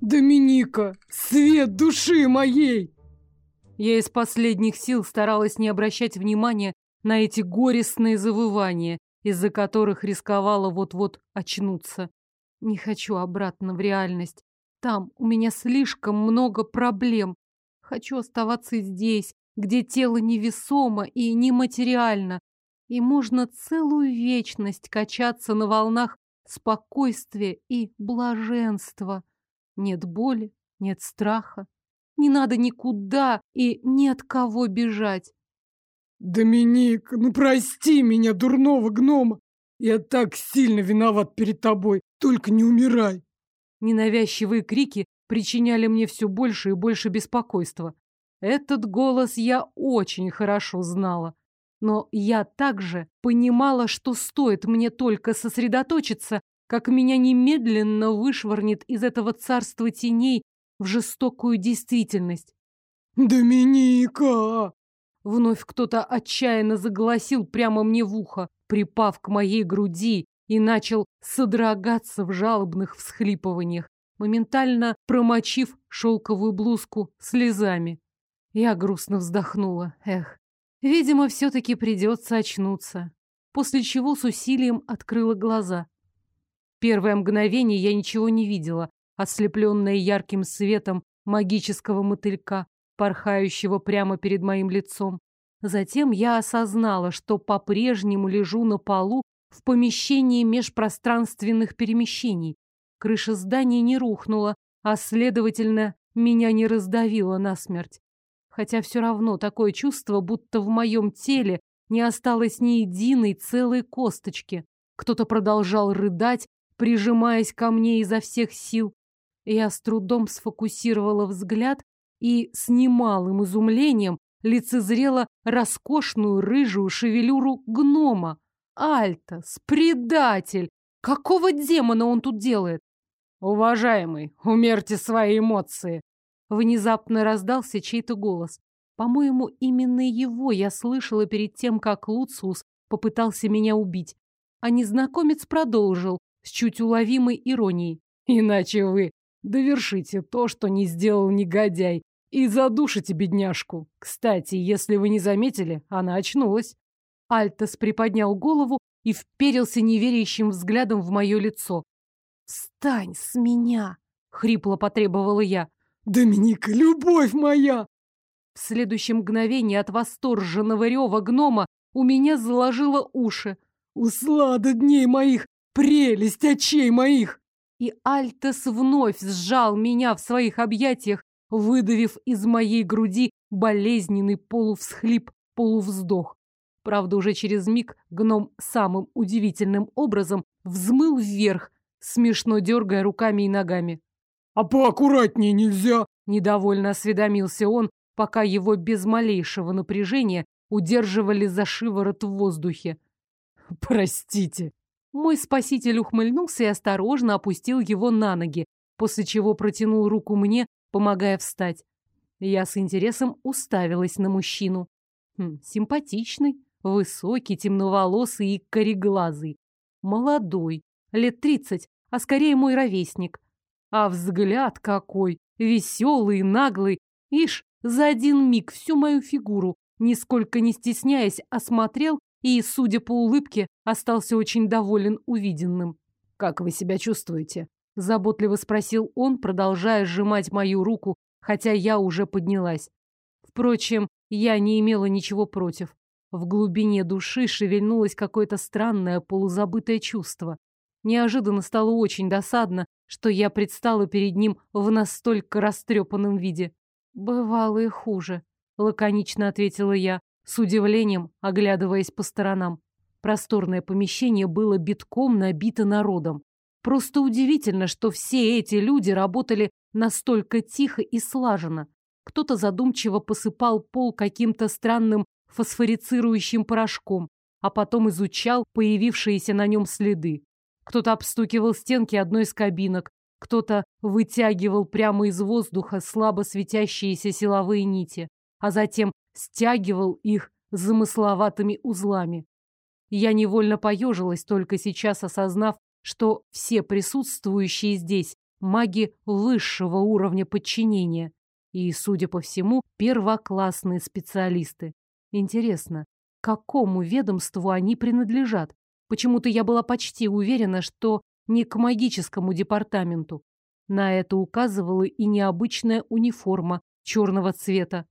Доминика, свет души моей! Я из последних сил старалась не обращать внимания на эти горестные завывания, из-за которых рисковала вот-вот очнуться. Не хочу обратно в реальность. Там у меня слишком много проблем. Хочу оставаться здесь, где тело невесомо и нематериально, и можно целую вечность качаться на волнах спокойствия и блаженства. Нет боли, нет страха, не надо никуда и ни от кого бежать. Доминик, ну прости меня, дурного гнома. Я так сильно виноват перед тобой. Только не умирай. Ненавязчивые крики причиняли мне все больше и больше беспокойства. Этот голос я очень хорошо знала. Но я также понимала, что стоит мне только сосредоточиться, как меня немедленно вышвырнет из этого царства теней в жестокую действительность. «Доминика!» Вновь кто-то отчаянно заголосил прямо мне в ухо, припав к моей груди и начал содрогаться в жалобных всхлипываниях, моментально промочив шелковую блузку слезами. Я грустно вздохнула. Эх, видимо, все-таки придется очнуться. После чего с усилием открыла глаза. Первое мгновение я ничего не видела, ослепленная ярким светом магического мотылька, порхающего прямо перед моим лицом. Затем я осознала, что по-прежнему лежу на полу в помещении межпространственных перемещений. Крыша здания не рухнула, а, следовательно, меня не раздавило насмерть. Хотя все равно такое чувство, будто в моем теле не осталось ни единой целой косточки. Кто-то продолжал рыдать, прижимаясь ко мне изо всех сил. Я с трудом сфокусировала взгляд и с немалым изумлением лицезрела роскошную рыжую шевелюру гнома. Альтас, предатель! Какого демона он тут делает? Уважаемый, умерьте свои эмоции. Внезапно раздался чей-то голос. По-моему, именно его я слышала перед тем, как Луциус попытался меня убить. А незнакомец продолжил с чуть уловимой иронией. Иначе вы довершите то, что не сделал негодяй, и задушите бедняжку. Кстати, если вы не заметили, она очнулась. Альтос приподнял голову и вперился неверящим взглядом в мое лицо. «Встань с меня!» — хрипло потребовала я. «Доминика, любовь моя!» В следующем мгновении от восторженного рева гнома у меня заложило уши. «Услада дней моих! Прелесть очей моих!» И Альтес вновь сжал меня в своих объятиях, выдавив из моей груди болезненный полувсхлип, полувздох. Правда, уже через миг гном самым удивительным образом взмыл вверх, смешно дергая руками и ногами. «А поаккуратнее нельзя?» – недовольно осведомился он, пока его без малейшего напряжения удерживали за шиворот в воздухе. «Простите». Мой спаситель ухмыльнулся и осторожно опустил его на ноги, после чего протянул руку мне, помогая встать. Я с интересом уставилась на мужчину. Хм, симпатичный, высокий, темноволосый и кореглазый. Молодой, лет тридцать, а скорее мой ровесник. А взгляд какой, веселый, наглый. Ишь, за один миг всю мою фигуру, нисколько не стесняясь, осмотрел и, судя по улыбке, остался очень доволен увиденным. «Как вы себя чувствуете?» Заботливо спросил он, продолжая сжимать мою руку, хотя я уже поднялась. Впрочем, я не имела ничего против. В глубине души шевельнулось какое-то странное полузабытое чувство. Неожиданно стало очень досадно, что я предстала перед ним в настолько растрепанном виде. «Бывало и хуже», — лаконично ответила я, с удивлением оглядываясь по сторонам. Просторное помещение было битком набито народом. Просто удивительно, что все эти люди работали настолько тихо и слаженно. Кто-то задумчиво посыпал пол каким-то странным фосфорицирующим порошком, а потом изучал появившиеся на нем следы. Кто-то обстукивал стенки одной из кабинок, кто-то вытягивал прямо из воздуха слабо светящиеся силовые нити, а затем стягивал их замысловатыми узлами. Я невольно поежилась, только сейчас осознав, что все присутствующие здесь маги высшего уровня подчинения и, судя по всему, первоклассные специалисты. Интересно, какому ведомству они принадлежат? Почему-то я была почти уверена, что не к магическому департаменту. На это указывала и необычная униформа черного цвета.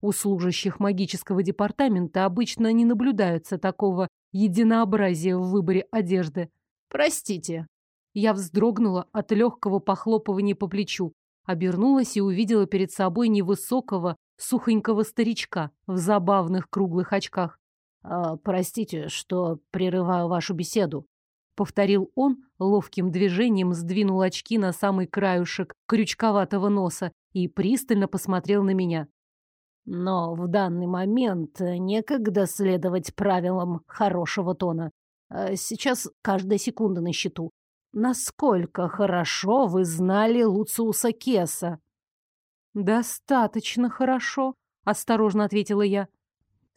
У служащих магического департамента обычно не наблюдается такого единообразия в выборе одежды. «Простите». Я вздрогнула от легкого похлопывания по плечу, обернулась и увидела перед собой невысокого, сухонького старичка в забавных круглых очках. «А, «Простите, что прерываю вашу беседу», — повторил он, ловким движением сдвинул очки на самый краюшек крючковатого носа и пристально посмотрел на меня. «Но в данный момент некогда следовать правилам хорошего тона. А сейчас каждая секунда на счету. Насколько хорошо вы знали Луциуса Кеса?» «Достаточно хорошо», — осторожно ответила я.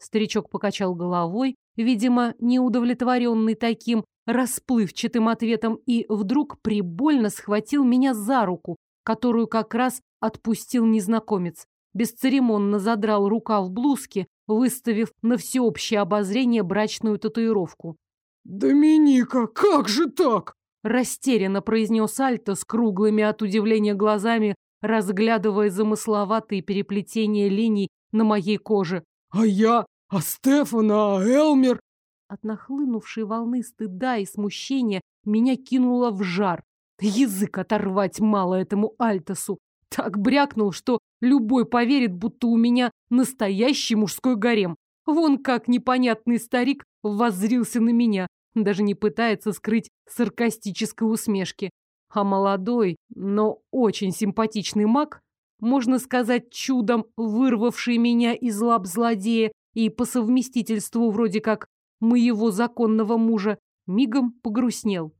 Старичок покачал головой, видимо, неудовлетворенный таким расплывчатым ответом, и вдруг прибольно схватил меня за руку, которую как раз отпустил незнакомец. Бесцеремонно задрал рукав блузки, выставив на всеобщее обозрение брачную татуировку. «Доминика, как же так?» Растерянно произнес Альто с круглыми от удивления глазами, разглядывая замысловатые переплетения линий на моей коже. «А я? А Стефана? А Элмер?» От нахлынувшей волны стыда и смущения меня кинуло в жар. Язык оторвать мало этому Альтосу. Так брякнул, что любой поверит, будто у меня настоящий мужской гарем. Вон как непонятный старик воззрился на меня, даже не пытается скрыть саркастической усмешки. А молодой, но очень симпатичный маг, можно сказать, чудом вырвавший меня из лап злодея и по совместительству вроде как моего законного мужа, мигом погрустнел.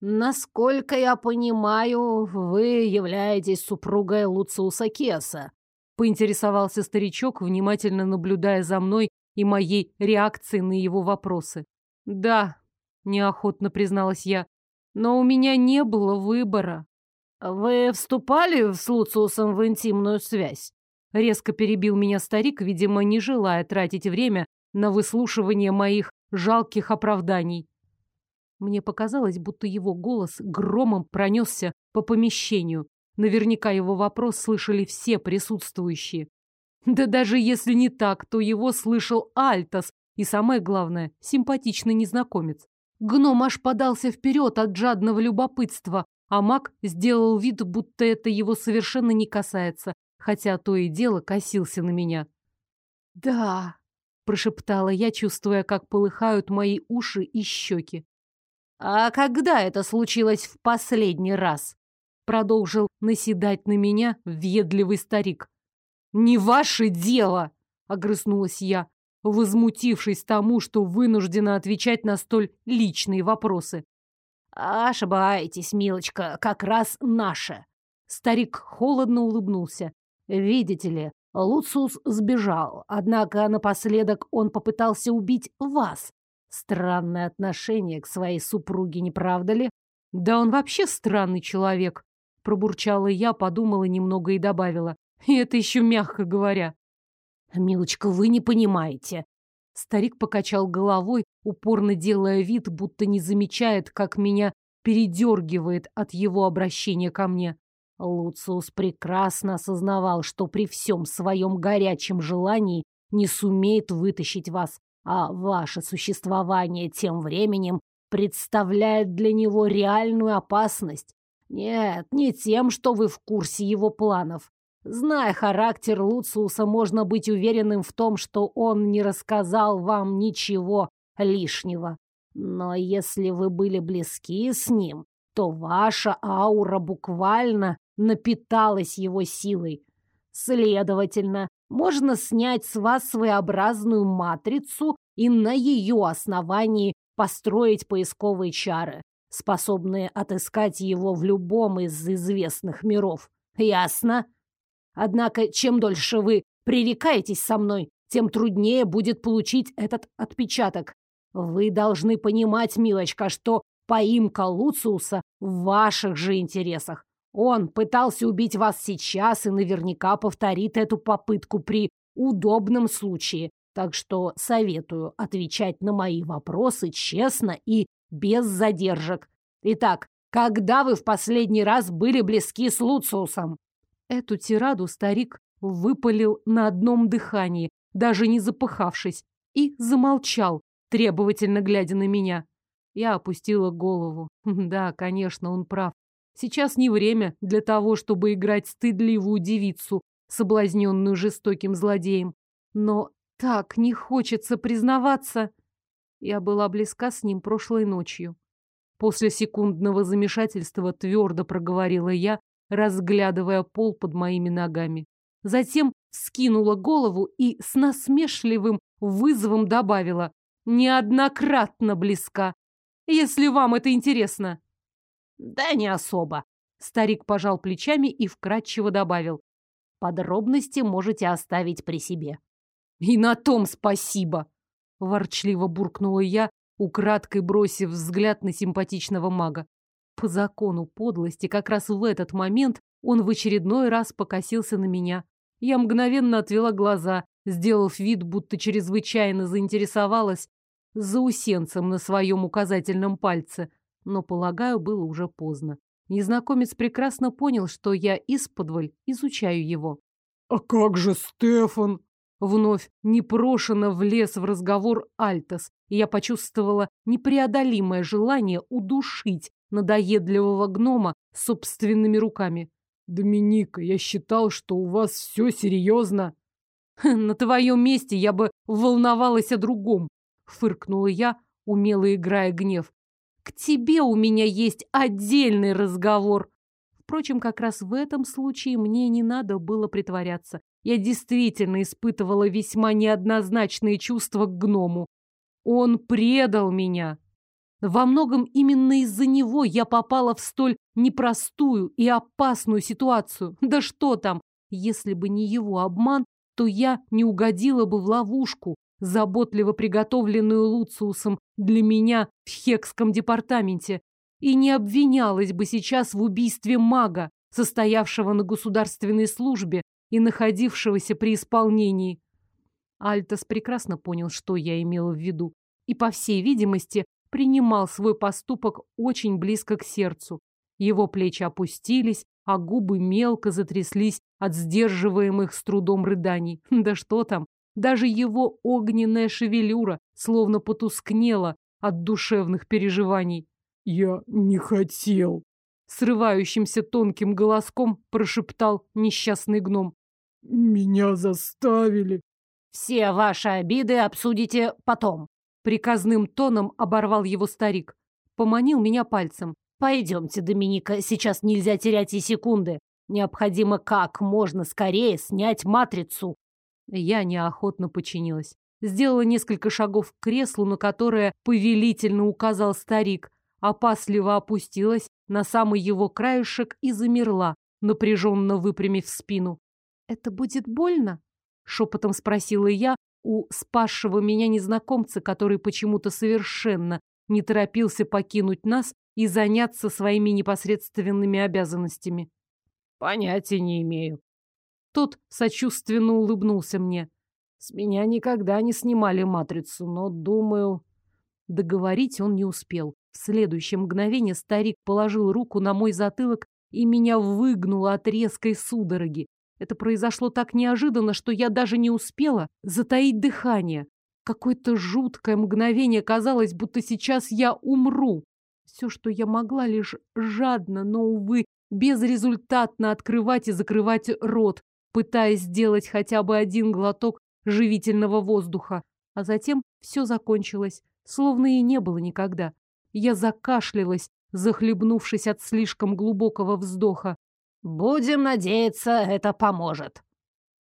«Насколько я понимаю, вы являетесь супругой Луциуса Кеса», поинтересовался старичок, внимательно наблюдая за мной и моей реакцией на его вопросы. «Да», — неохотно призналась я, — «но у меня не было выбора». «Вы вступали с Луциусом в интимную связь?» Резко перебил меня старик, видимо, не желая тратить время на выслушивание моих жалких оправданий. Мне показалось, будто его голос громом пронесся по помещению. Наверняка его вопрос слышали все присутствующие. Да даже если не так, то его слышал Альтас и, самое главное, симпатичный незнакомец. Гном аж подался вперед от жадного любопытства, а маг сделал вид, будто это его совершенно не касается, хотя то и дело косился на меня. «Да», — прошептала я, чувствуя, как полыхают мои уши и щеки. «А когда это случилось в последний раз?» Продолжил наседать на меня въедливый старик. «Не ваше дело!» — огрызнулась я, возмутившись тому, что вынуждена отвечать на столь личные вопросы. «Ошибаетесь, милочка, как раз наше!» Старик холодно улыбнулся. «Видите ли, Луциус сбежал, однако напоследок он попытался убить вас. Странное отношение к своей супруге, не правда ли? Да он вообще странный человек. Пробурчала я, подумала немного и добавила. И это еще мягко говоря. Милочка, вы не понимаете. Старик покачал головой, упорно делая вид, будто не замечает, как меня передергивает от его обращения ко мне. Луциус прекрасно осознавал, что при всем своем горячем желании не сумеет вытащить вас а ваше существование тем временем представляет для него реальную опасность. Нет, не тем, что вы в курсе его планов. Зная характер Луциуса, можно быть уверенным в том, что он не рассказал вам ничего лишнего. Но если вы были близки с ним, то ваша аура буквально напиталась его силой. Следовательно, можно снять с вас своеобразную матрицу и на ее основании построить поисковые чары, способные отыскать его в любом из известных миров. Ясно? Однако, чем дольше вы пререкаетесь со мной, тем труднее будет получить этот отпечаток. Вы должны понимать, милочка, что поимка Луциуса в ваших же интересах. Он пытался убить вас сейчас и наверняка повторит эту попытку при удобном случае. Так что советую отвечать на мои вопросы честно и без задержек. Итак, когда вы в последний раз были близки с Луциусом? Эту тираду старик выпалил на одном дыхании, даже не запыхавшись, и замолчал, требовательно глядя на меня. Я опустила голову. Да, конечно, он прав. Сейчас не время для того, чтобы играть стыдливую девицу, соблазненную жестоким злодеем. Но так не хочется признаваться. Я была близка с ним прошлой ночью. После секундного замешательства твердо проговорила я, разглядывая пол под моими ногами. Затем скинула голову и с насмешливым вызовом добавила «Неоднократно близка, если вам это интересно». «Да не особо», — старик пожал плечами и вкратчиво добавил. «Подробности можете оставить при себе». «И на том спасибо!» — ворчливо буркнула я, украдкой бросив взгляд на симпатичного мага. По закону подлости, как раз в этот момент он в очередной раз покосился на меня. Я мгновенно отвела глаза, сделав вид, будто чрезвычайно заинтересовалась заусенцем на своем указательном пальце. Но, полагаю, было уже поздно. Незнакомец прекрасно понял, что я исподволь изучаю его. «А как же Стефан?» Вновь непрошено влез в разговор Альтос, и я почувствовала непреодолимое желание удушить надоедливого гнома собственными руками. «Доминика, я считал, что у вас все серьезно». «На твоем месте я бы волновалась о другом», — фыркнула я, умело играя гнев. «К тебе у меня есть отдельный разговор». Впрочем, как раз в этом случае мне не надо было притворяться. Я действительно испытывала весьма неоднозначные чувства к гному. Он предал меня. Во многом именно из-за него я попала в столь непростую и опасную ситуацию. Да что там, если бы не его обман, то я не угодила бы в ловушку, заботливо приготовленную Луциусом для меня в Хекском департаменте, и не обвинялась бы сейчас в убийстве мага, состоявшего на государственной службе и находившегося при исполнении. Альтос прекрасно понял, что я имела в виду, и, по всей видимости, принимал свой поступок очень близко к сердцу. Его плечи опустились, а губы мелко затряслись от сдерживаемых с трудом рыданий. Да что там, даже его огненная шевелюра словно потускнела от душевных переживаний. «Я не хотел», — срывающимся тонким голоском прошептал несчастный гном. Меня заставили. Все ваши обиды обсудите потом. Приказным тоном оборвал его старик. Поманил меня пальцем. Пойдемте, Доминика, сейчас нельзя терять и секунды. Необходимо как можно скорее снять матрицу. Я неохотно подчинилась. Сделала несколько шагов к креслу, на которое повелительно указал старик, опасливо опустилась на самый его краешек и замерла, напряженно выпрямив спину. «Это будет больно?» — шепотом спросила я у спасшего меня незнакомца, который почему-то совершенно не торопился покинуть нас и заняться своими непосредственными обязанностями. «Понятия не имею». Тот сочувственно улыбнулся мне. «С меня никогда не снимали матрицу, но, думаю...» Договорить он не успел. В следующее мгновение старик положил руку на мой затылок и меня выгнуло от резкой судороги. Это произошло так неожиданно, что я даже не успела затаить дыхание. Какое-то жуткое мгновение казалось, будто сейчас я умру. Все, что я могла, лишь жадно, но, увы, безрезультатно открывать и закрывать рот, пытаясь сделать хотя бы один глоток живительного воздуха. А затем все закончилось, словно и не было никогда. Я закашлялась, захлебнувшись от слишком глубокого вздоха. Будем надеяться, это поможет.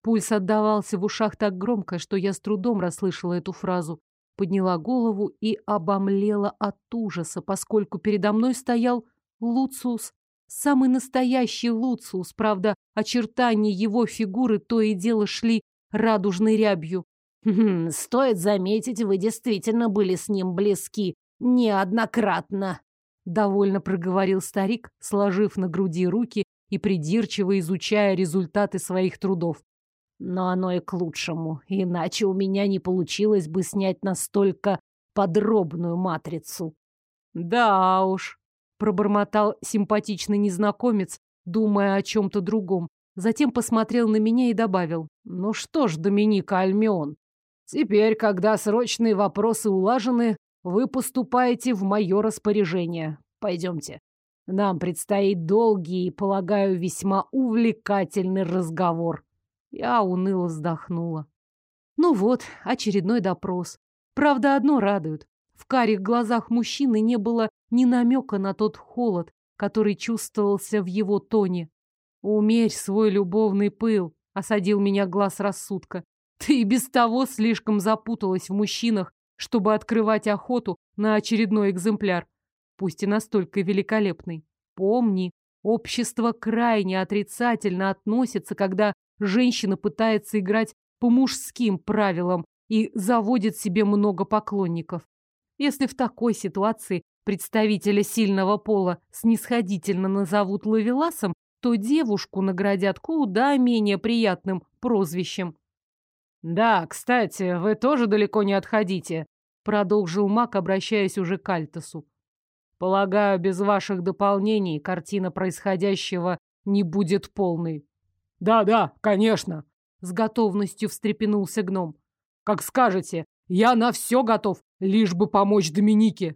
Пульс отдавался в ушах так громко, что я с трудом расслышала эту фразу. Подняла голову и обомлела от ужаса, поскольку передо мной стоял Луциус. Самый настоящий Луциус, правда, очертания его фигуры то и дело шли радужной рябью. «Хм, «Стоит заметить, вы действительно были с ним близки неоднократно», довольно проговорил старик, сложив на груди руки и придирчиво изучая результаты своих трудов. Но оно и к лучшему, иначе у меня не получилось бы снять настолько подробную матрицу. Да уж, пробормотал симпатичный незнакомец, думая о чем-то другом. Затем посмотрел на меня и добавил. Ну что ж, Доминика Альмион, теперь, когда срочные вопросы улажены, вы поступаете в мое распоряжение. Пойдемте. Нам предстоит долгий и, полагаю, весьма увлекательный разговор. Я уныло вздохнула. Ну вот, очередной допрос. Правда, одно радует. В карих глазах мужчины не было ни намека на тот холод, который чувствовался в его тоне. «Умерь свой любовный пыл», — осадил меня глаз рассудка. «Ты и без того слишком запуталась в мужчинах, чтобы открывать охоту на очередной экземпляр, пусть и настолько великолепный. Помни, общество крайне отрицательно относится, когда женщина пытается играть по мужским правилам и заводит себе много поклонников. Если в такой ситуации представителя сильного пола снисходительно назовут ловеласом, то девушку наградят куда менее приятным прозвищем. «Да, кстати, вы тоже далеко не отходите», — продолжил маг, обращаясь уже к Альтосу. «Полагаю, без ваших дополнений картина происходящего не будет полной». «Да-да, конечно», — с готовностью встрепенулся гном. «Как скажете, я на все готов, лишь бы помочь Доминике».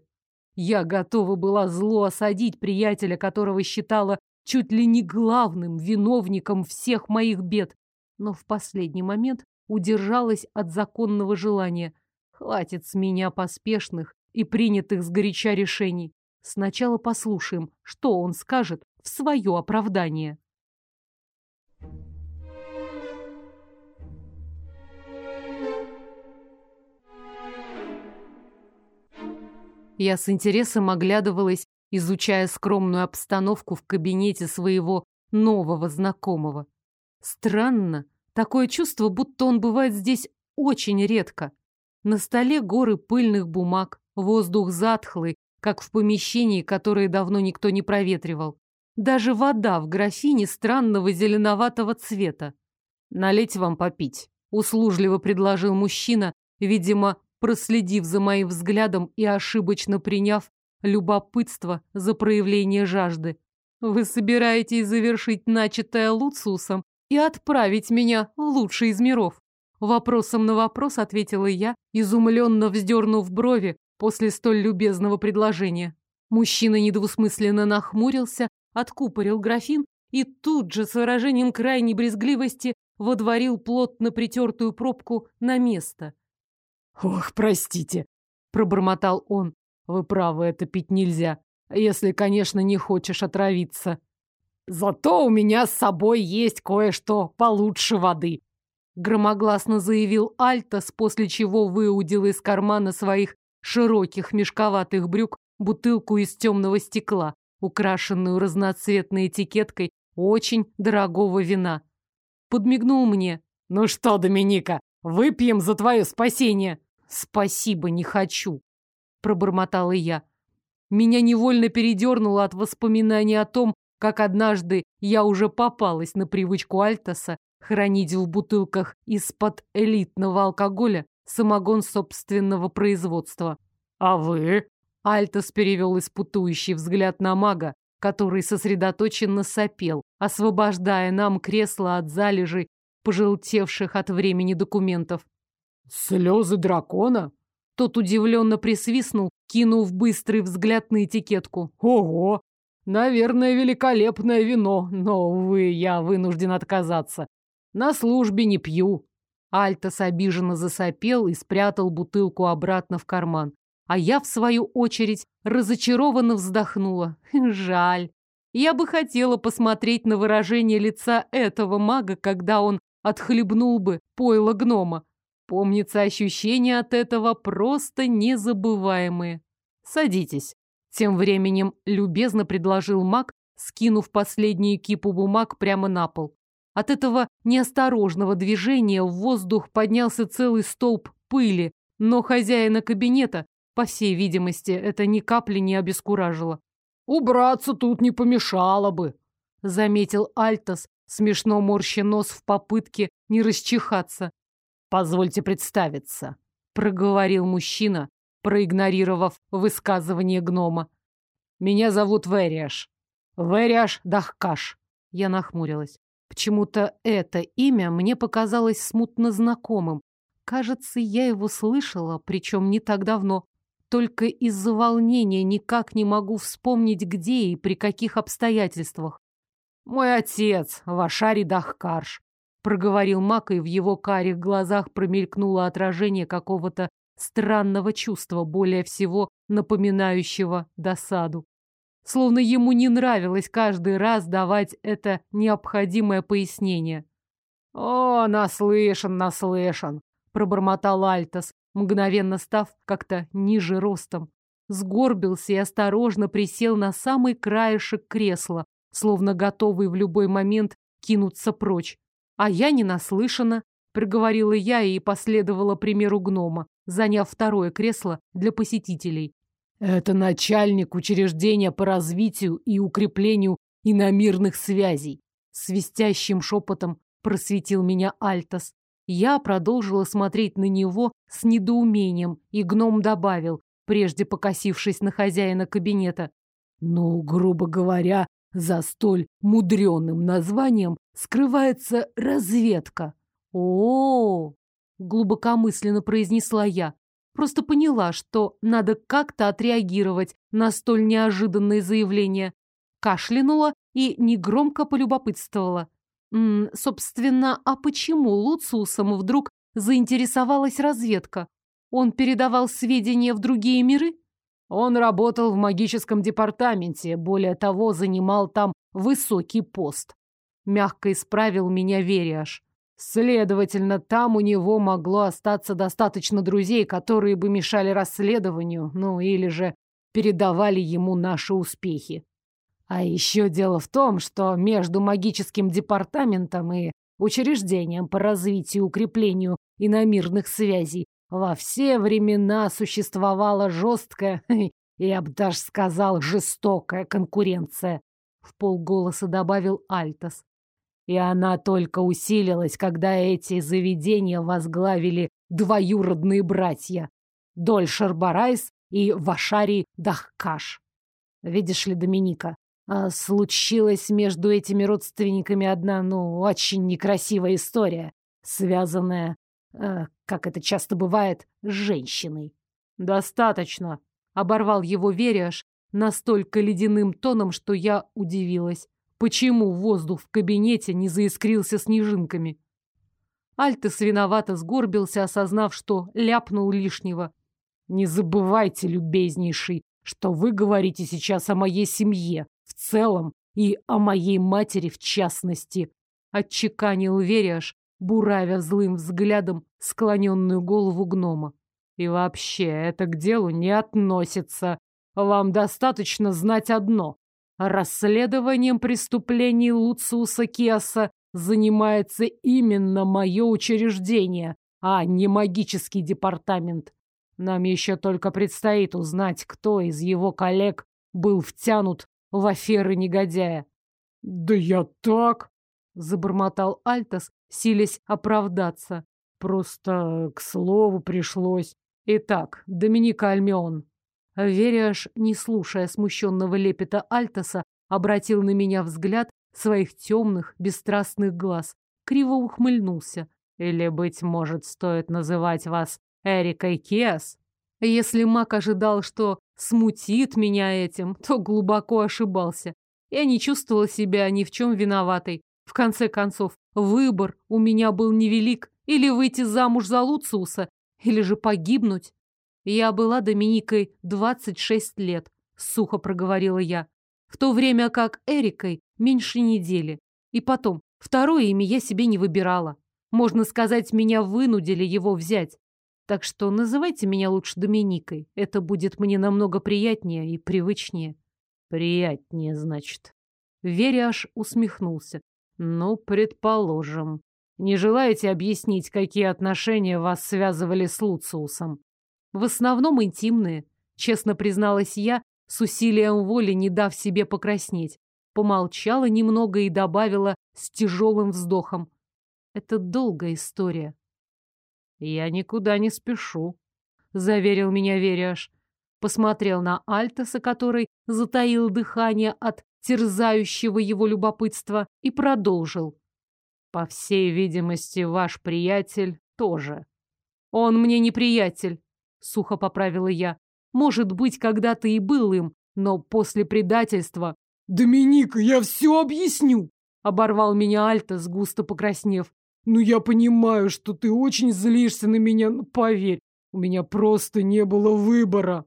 Я готова была зло осадить приятеля, которого считала чуть ли не главным виновником всех моих бед, но в последний момент удержалась от законного желания. Хватит с меня поспешных и принятых сгоряча решений. Сначала послушаем, что он скажет в свое оправдание. Я с интересом оглядывалась, изучая скромную обстановку в кабинете своего нового знакомого. Странно, такое чувство, будто он бывает здесь очень редко. На столе горы пыльных бумаг, воздух затхлый, как в помещении, которое давно никто не проветривал. Даже вода в графине странного зеленоватого цвета. «Налить вам попить», — услужливо предложил мужчина, видимо, проследив за моим взглядом и ошибочно приняв любопытство за проявление жажды. Вы собираетесь завершить начатое Луциусом и отправить меня в лучший из миров? Вопросом на вопрос ответила я, изумленно вздернув брови после столь любезного предложения. Мужчина недвусмысленно нахмурился, откупорил графин и тут же с выражением крайней брезгливости водворил плотно притертую пробку на место. «Ох, простите», — пробормотал он. «Вы правы, это пить нельзя, если, конечно, не хочешь отравиться». «Зато у меня с собой есть кое-что получше воды», — громогласно заявил Альтос, после чего выудил из кармана своих широких мешковатых брюк бутылку из темного стекла, украшенную разноцветной этикеткой очень дорогого вина. Подмигнул мне. «Ну что, Доминика, выпьем за твое спасение!» «Спасибо, не хочу», — пробормотала я. Меня невольно передернуло от воспоминаний о том, как однажды я уже попалась на привычку Альтоса хранить в бутылках из-под элитного алкоголя самогон собственного производства. «А вы?» Альтос перевел испытующий взгляд на мага, который сосредоточенно сопел, освобождая нам кресло от залежей, пожелтевших от времени документов. «Слезы дракона?» Тот удивленно присвистнул, кинув быстрый взгляд на этикетку. «Ого! Наверное, великолепное вино, но, увы, я вынужден отказаться. На службе не пью». Альтос обиженно засопел и спрятал бутылку обратно в карман. А я, в свою очередь, разочарованно вздохнула. Жаль. Я бы хотела посмотреть на выражение лица этого мага, когда он отхлебнул бы пойло гнома. Помнится, ощущения от этого просто незабываемые. Садитесь. Тем временем любезно предложил маг, скинув последнюю кипу бумаг прямо на пол. От этого неосторожного движения в воздух поднялся целый столб пыли, но хозяина кабинета, по всей видимости, это ни капли не обескуражило. Убраться тут не помешало бы, заметил Альтос, смешно морща нос в попытке не расчихаться. Позвольте представиться, проговорил мужчина, проигнорировав высказывание гнома. Меня зовут Вериаш. Вериаш Дахкаш. Я нахмурилась. Почему-то это имя мне показалось смутно знакомым. Кажется, я его слышала, причем не так давно. Только из-за волнения никак не могу вспомнить, где и при каких обстоятельствах. «Мой отец, Вашари Дахкарш», — проговорил Мак, и в его карих глазах промелькнуло отражение какого-то странного чувства, более всего напоминающего досаду. Словно ему не нравилось каждый раз давать это необходимое пояснение. «О, наслышан, наслышан!» — пробормотал Альтос, мгновенно став как-то ниже ростом. Сгорбился и осторожно присел на самый краешек кресла, словно готовый в любой момент кинуться прочь. А я не наслышана, приговорила я и последовала примеру гнома, заняв второе кресло для посетителей. Это начальник учреждения по развитию и укреплению иномирных связей. Свистящим шепотом просветил меня Альтос. Я продолжила смотреть на него с недоумением, и гном добавил, прежде покосившись на хозяина кабинета. Ну, грубо говоря, за столь мудреным названием скрывается разведка. О, -о, -о, глубокомысленно произнесла я. Просто поняла, что надо как-то отреагировать на столь неожиданное заявление. Кашлянула и негромко полюбопытствовала. М -м, собственно, а почему Луциусом вдруг заинтересовалась разведка? Он передавал сведения в другие миры? Он работал в магическом департаменте, более того, занимал там высокий пост. Мягко исправил меня Вериаш. Следовательно, там у него могло остаться достаточно друзей, которые бы мешали расследованию, ну или же передавали ему наши успехи. А еще дело в том, что между магическим департаментом и учреждением по развитию и укреплению иномирных связей во все времена существовала жесткая, я бы даже сказал, жестокая конкуренция, в полголоса добавил Альтос. И она только усилилась, когда эти заведения возглавили двоюродные братья Доль Шарбарайс и Вашари Дахкаш. Видишь ли, Доминика, а случилась между этими родственниками одна, ну, очень некрасивая история, связанная, э, как это часто бывает, с женщиной. Достаточно, оборвал его Вериаш настолько ледяным тоном, что я удивилась. Почему воздух в кабинете не заискрился снежинками? Альтес виновато сгорбился, осознав, что ляпнул лишнего. «Не забывайте, любезнейший, что вы говорите сейчас о моей семье, в целом и о моей матери в частности, отчеканил Вериаш, буравя злым взглядом склоненную голову гнома. И вообще, это к делу не относится. Вам достаточно знать одно. Расследованием преступлений Луциуса Киаса занимается именно мое учреждение, а не магический департамент. Нам еще только предстоит узнать, кто из его коллег был втянут в аферы негодяя. «Да я так!» — забормотал Альтос, силясь оправдаться. «Просто к слову пришлось. Итак, Доминика Альмион». Вериаш, не слушая смущенного лепета Альтоса, обратил на меня взгляд своих темных, бесстрастных глаз. Криво ухмыльнулся. «Или, быть может, стоит называть вас Эрикой Киас?» Если маг ожидал, что смутит меня этим, то глубоко ошибался. Я не чувствовала себя ни в чем виноватой. В конце концов, выбор у меня был невелик. Или выйти замуж за Луциуса, или же погибнуть. Я была Доминикой 26 лет, сухо проговорила я. В то время как Эрикой меньше недели. И потом, второе имя я себе не выбирала. Можно сказать, меня вынудили его взять. Так что называйте меня лучше Доминикой. Это будет мне намного приятнее и привычнее. Приятнее, значит. Веряш усмехнулся. Ну, предположим. Не желаете объяснить, какие отношения вас связывали с Луциусом? В основном интимные, честно призналась я, с усилием воли не дав себе покраснеть. Помолчала немного и добавила с тяжелым вздохом. Это долгая история. «Я никуда не спешу», — заверил меня Вериаш. Посмотрел на Альтаса, который затаил дыхание от терзающего его любопытства, и продолжил. «По всей видимости, ваш приятель тоже». «Он мне не приятель», — сухо поправила я. «Может быть, когда-то и был им, но после предательства...» «Доминика, я все объясню!» — оборвал меня Альтас, густо покраснев. Ну, я понимаю, что ты очень злишься на меня, но поверь, у меня просто не было выбора.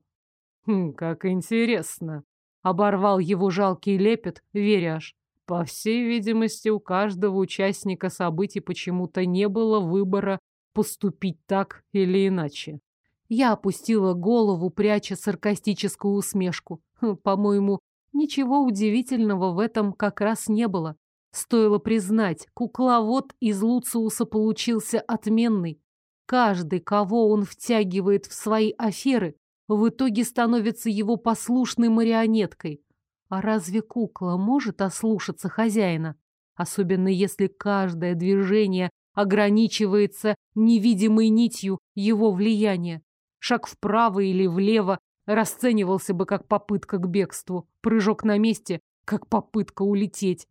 Хм, как интересно. Оборвал его жалкий лепет, веряш. По всей видимости, у каждого участника событий почему-то не было выбора поступить так или иначе. Я опустила голову, пряча саркастическую усмешку. Хм, по-моему, ничего удивительного в этом как раз не было. Стоило признать, кукловод из Луциуса получился отменный. Каждый, кого он втягивает в свои аферы, в итоге становится его послушной марионеткой. А разве кукла может ослушаться хозяина? Особенно если каждое движение ограничивается невидимой нитью его влияния. Шаг вправо или влево расценивался бы как попытка к бегству, прыжок на месте, как попытка улететь.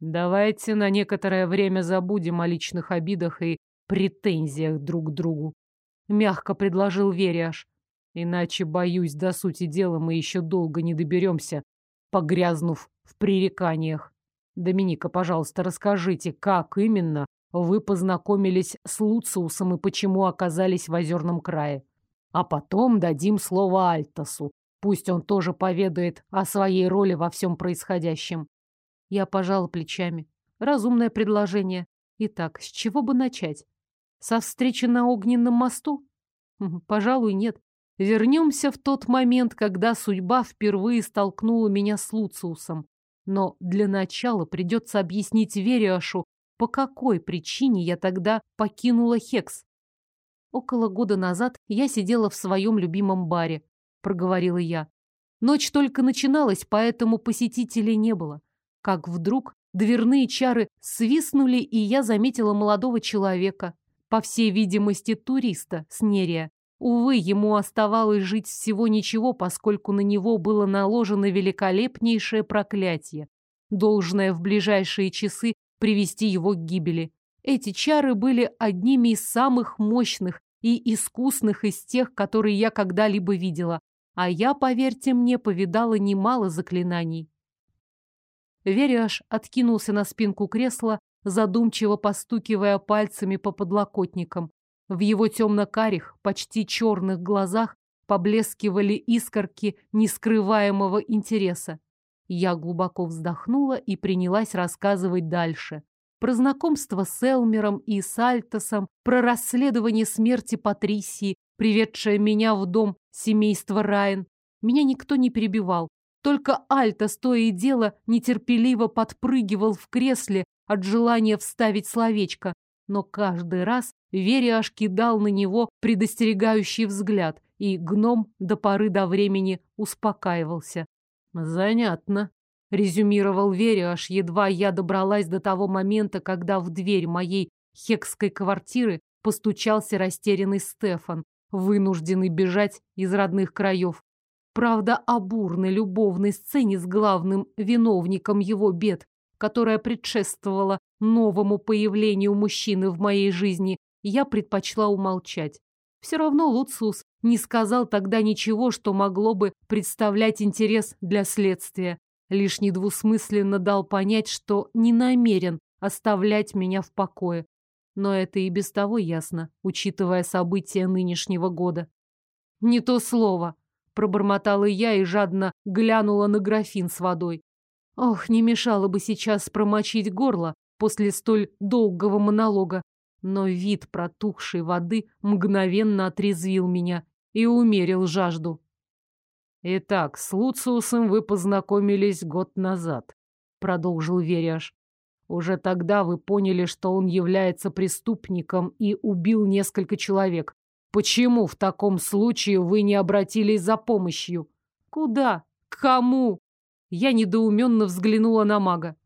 Давайте на некоторое время забудем о личных обидах и претензиях друг к другу. Мягко предложил Вериаш. Иначе, боюсь, до сути дела мы еще долго не доберемся, погрязнув в пререканиях. Доминика, пожалуйста, расскажите, как именно вы познакомились с Луциусом и почему оказались в Озерном крае. А потом дадим слово Альтасу. Пусть он тоже поведает о своей роли во всем происходящем. Я пожала плечами. Разумное предложение. Итак, с чего бы начать? Со встречи на огненном мосту? Пожалуй, нет. Вернемся в тот момент, когда судьба впервые столкнула меня с Луциусом. Но для начала придется объяснить Вериашу, по какой причине я тогда покинула Хекс. Около года назад я сидела в своем любимом баре, проговорила я. Ночь только начиналась, поэтому посетителей не было как вдруг дверные чары свистнули, и я заметила молодого человека, по всей видимости, туриста с Нерия. Увы, ему оставалось жить всего ничего, поскольку на него было наложено великолепнейшее проклятие, должное в ближайшие часы привести его к гибели. Эти чары были одними из самых мощных и искусных из тех, которые я когда-либо видела, а я, поверьте мне, повидала немало заклинаний. Вериаш откинулся на спинку кресла, задумчиво постукивая пальцами по подлокотникам. В его темно-карих, почти черных глазах поблескивали искорки нескрываемого интереса. Я глубоко вздохнула и принялась рассказывать дальше. Про знакомство с Элмером и Сальтосом, про расследование смерти Патрисии, приведшее меня в дом семейства Райан. Меня никто не перебивал, только Альта, стоя и дело, нетерпеливо подпрыгивал в кресле от желания вставить словечко, но каждый раз Вериаш кидал на него предостерегающий взгляд, и гном до поры до времени успокаивался. «Занятно», — резюмировал Вериаш, едва я добралась до того момента, когда в дверь моей хекской квартиры постучался растерянный Стефан, вынужденный бежать из родных краев. Правда, о бурной любовной сцене с главным виновником его бед, которая предшествовала новому появлению мужчины в моей жизни, я предпочла умолчать. Все равно Луциус не сказал тогда ничего, что могло бы представлять интерес для следствия. Лишь недвусмысленно дал понять, что не намерен оставлять меня в покое. Но это и без того ясно, учитывая события нынешнего года. Не то слово. Пробормотала я и жадно глянула на графин с водой. Ох, не мешало бы сейчас промочить горло после столь долгого монолога. Но вид протухшей воды мгновенно отрезвил меня и умерил жажду. «Итак, с Луциусом вы познакомились год назад», — продолжил Вериаш. «Уже тогда вы поняли, что он является преступником и убил несколько человек. Почему в таком случае вы не обратились за помощью? Куда? кому? Я недоуменно взглянула на мага.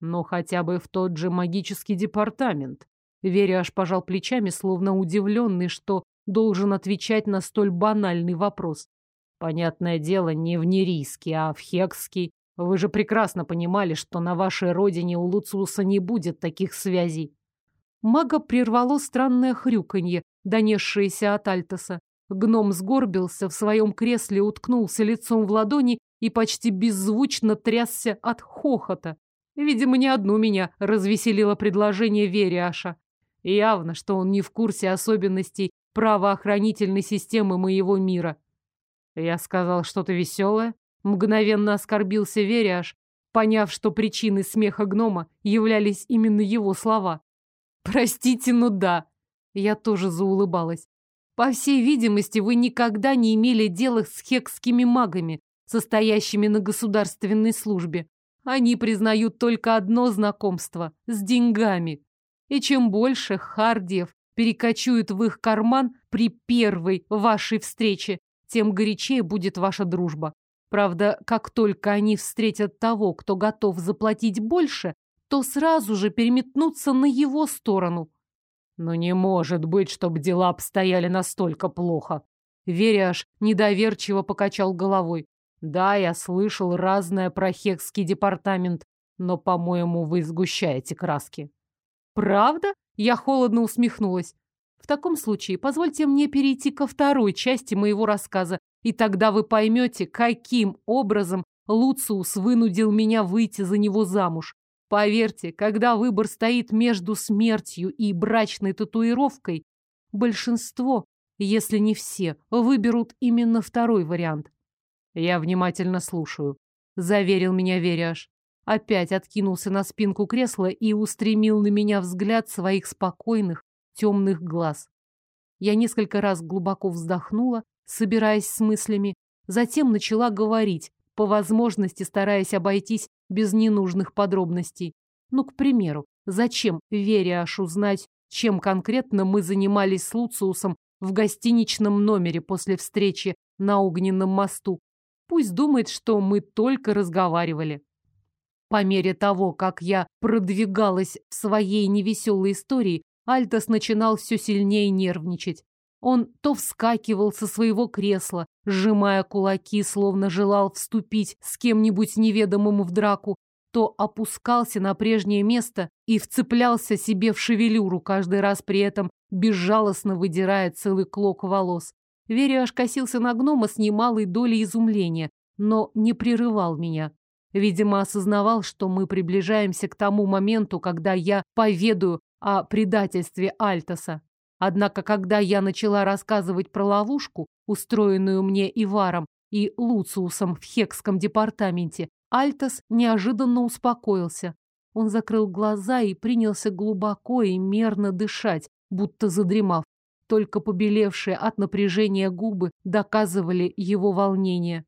Но хотя бы в тот же магический департамент. Веря аж пожал плечами, словно удивленный, что должен отвечать на столь банальный вопрос. Понятное дело, не в Нерийский, а в Хекский. Вы же прекрасно понимали, что на вашей родине у Луциуса не будет таких связей. Мага прервало странное хрюканье, донесшееся от Альтоса. Гном сгорбился в своем кресле, уткнулся лицом в ладони и почти беззвучно трясся от хохота. Видимо, не одну меня развеселило предложение Вериаша. Явно, что он не в курсе особенностей правоохранительной системы моего мира. Я сказал что-то веселое, мгновенно оскорбился Вериаш, поняв, что причиной смеха гнома являлись именно его слова. «Простите, ну да». Я тоже заулыбалась. По всей видимости, вы никогда не имели дела с хекскими магами, состоящими на государственной службе. Они признают только одно знакомство – с деньгами. И чем больше Хардиев перекочует в их карман при первой вашей встрече, тем горячее будет ваша дружба. Правда, как только они встретят того, кто готов заплатить больше, то сразу же переметнутся на его сторону. Но не может быть, чтобы дела обстояли настолько плохо. Веряш недоверчиво покачал головой. Да, я слышал разное про Хекский департамент, но, по-моему, вы сгущаете краски. Правда? Я холодно усмехнулась. В таком случае позвольте мне перейти ко второй части моего рассказа, и тогда вы поймете, каким образом Луциус вынудил меня выйти за него замуж. Поверьте, когда выбор стоит между смертью и брачной татуировкой, большинство, если не все, выберут именно второй вариант. Я внимательно слушаю, заверил меня Веряш. Опять откинулся на спинку кресла и устремил на меня взгляд своих спокойных, темных глаз. Я несколько раз глубоко вздохнула, собираясь с мыслями, затем начала говорить, по возможности стараясь обойтись без ненужных подробностей. Ну, к примеру, зачем Вериашу знать, чем конкретно мы занимались с Луциусом в гостиничном номере после встречи на Огненном мосту? Пусть думает, что мы только разговаривали. По мере того, как я продвигалась в своей невеселой истории, Альтос начинал все сильнее нервничать. Он то вскакивал со своего кресла, сжимая кулаки, словно желал вступить с кем-нибудь неведомым в драку, то опускался на прежнее место и вцеплялся себе в шевелюру, каждый раз при этом безжалостно выдирая целый клок волос. Веря аж косился на гнома с немалой долей изумления, но не прерывал меня. Видимо, осознавал, что мы приближаемся к тому моменту, когда я поведаю о предательстве Альтоса. Однако, когда я начала рассказывать про ловушку, устроенную мне Иваром и Луциусом в Хекском департаменте, Альтос неожиданно успокоился. Он закрыл глаза и принялся глубоко и мерно дышать, будто задремав. Только побелевшие от напряжения губы доказывали его волнение.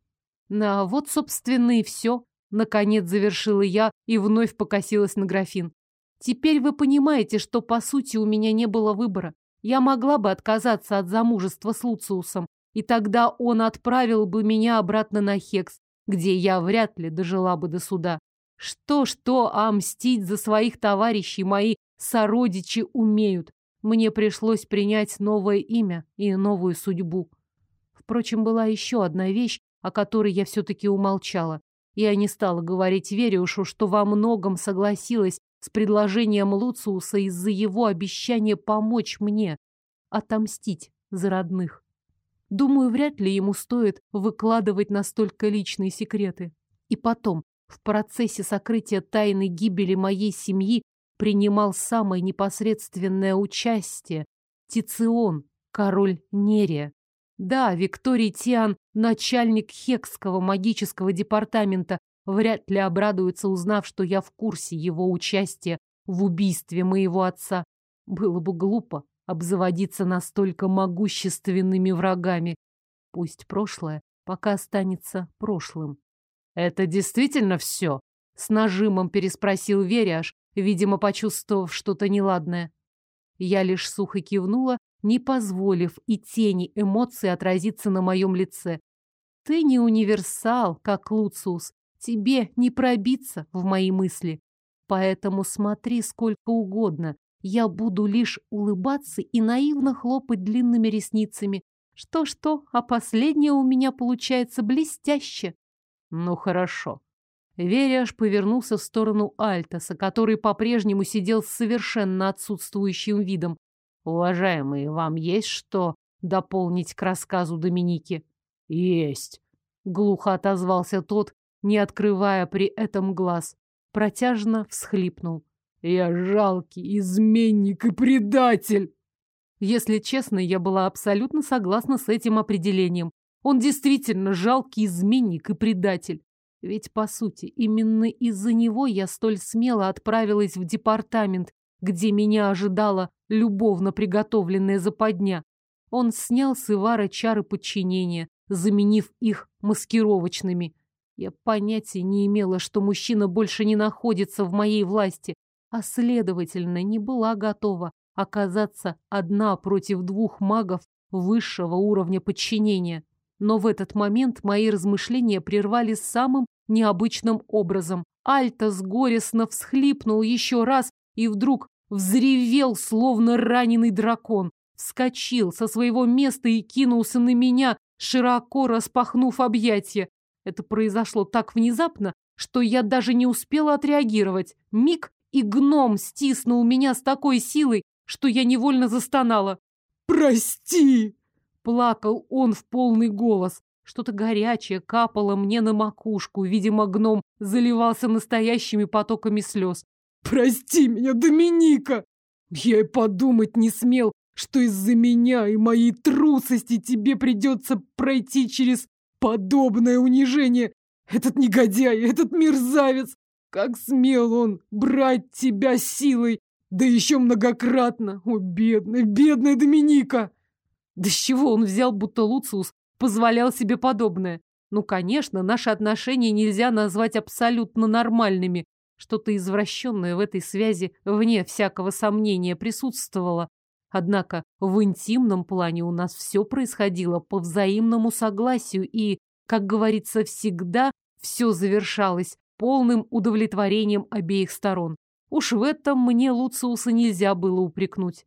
На вот, собственно, и все. Наконец завершила я и вновь покосилась на графин. Теперь вы понимаете, что, по сути, у меня не было выбора. Я могла бы отказаться от замужества с Луциусом, и тогда он отправил бы меня обратно на Хекс, где я вряд ли дожила бы до суда. Что-что, а мстить за своих товарищей мои сородичи умеют. Мне пришлось принять новое имя и новую судьбу. Впрочем, была еще одна вещь, о которой я все-таки умолчала. Я не стала говорить Вериушу, что во многом согласилась с предложением Луциуса из-за его обещания помочь мне, отомстить за родных. Думаю, вряд ли ему стоит выкладывать настолько личные секреты. И потом, в процессе сокрытия тайны гибели моей семьи принимал самое непосредственное участие Тицион, король Нерия. Да, Викторий Тиан, начальник Хекского магического департамента, вряд ли обрадуется, узнав, что я в курсе его участия в убийстве моего отца. Было бы глупо обзаводиться настолько могущественными врагами. Пусть прошлое пока останется прошлым. «Это действительно все?» — с нажимом переспросил Веряш, видимо, почувствовав что-то неладное. Я лишь сухо кивнула, не позволив и тени эмоций отразиться на моем лице. Ты не универсал, как Луциус. Тебе не пробиться в мои мысли. Поэтому смотри сколько угодно. Я буду лишь улыбаться и наивно хлопать длинными ресницами. Что-что, а последнее у меня получается блестяще. Ну хорошо. Вериаш повернулся в сторону Альтаса, который по-прежнему сидел с совершенно отсутствующим видом. Уважаемые, вам есть что дополнить к рассказу Доминики? Есть. Глухо отозвался тот, не открывая при этом глаз. Протяжно всхлипнул. Я жалкий изменник и предатель. Если честно, я была абсолютно согласна с этим определением. Он действительно жалкий изменник и предатель. Ведь, по сути, именно из-за него я столь смело отправилась в департамент, где меня ожидала любовно приготовленная западня. Он снял с Ивара чары подчинения, заменив их маскировочными. Я понятия не имела, что мужчина больше не находится в моей власти, а, следовательно, не была готова оказаться одна против двух магов высшего уровня подчинения. Но в этот момент мои размышления прервали самым необычным образом. Альтас горестно всхлипнул еще раз и вдруг взревел, словно раненый дракон. Вскочил со своего места и кинулся на меня, широко распахнув объятия. Это произошло так внезапно, что я даже не успела отреагировать. Миг, и гном стиснул меня с такой силой, что я невольно застонала. «Прости!» Плакал он в полный голос. Что-то горячее капало мне на макушку. Видимо, гном заливался настоящими потоками слез. «Прости меня, Доминика! Я и подумать не смел, что из-за меня и моей трусости тебе придется пройти через подобное унижение. Этот негодяй, этот мерзавец, как смел он брать тебя силой, да еще многократно. О, бедная, бедная Доминика! Да с чего он взял, будто Луциус позволял себе подобное? Ну, конечно, наши отношения нельзя назвать абсолютно нормальными. Что-то извращенное в этой связи, вне всякого сомнения, присутствовало. Однако в интимном плане у нас все происходило по взаимному согласию и, как говорится, всегда все завершалось полным удовлетворением обеих сторон. Уж в этом мне Луциуса нельзя было упрекнуть.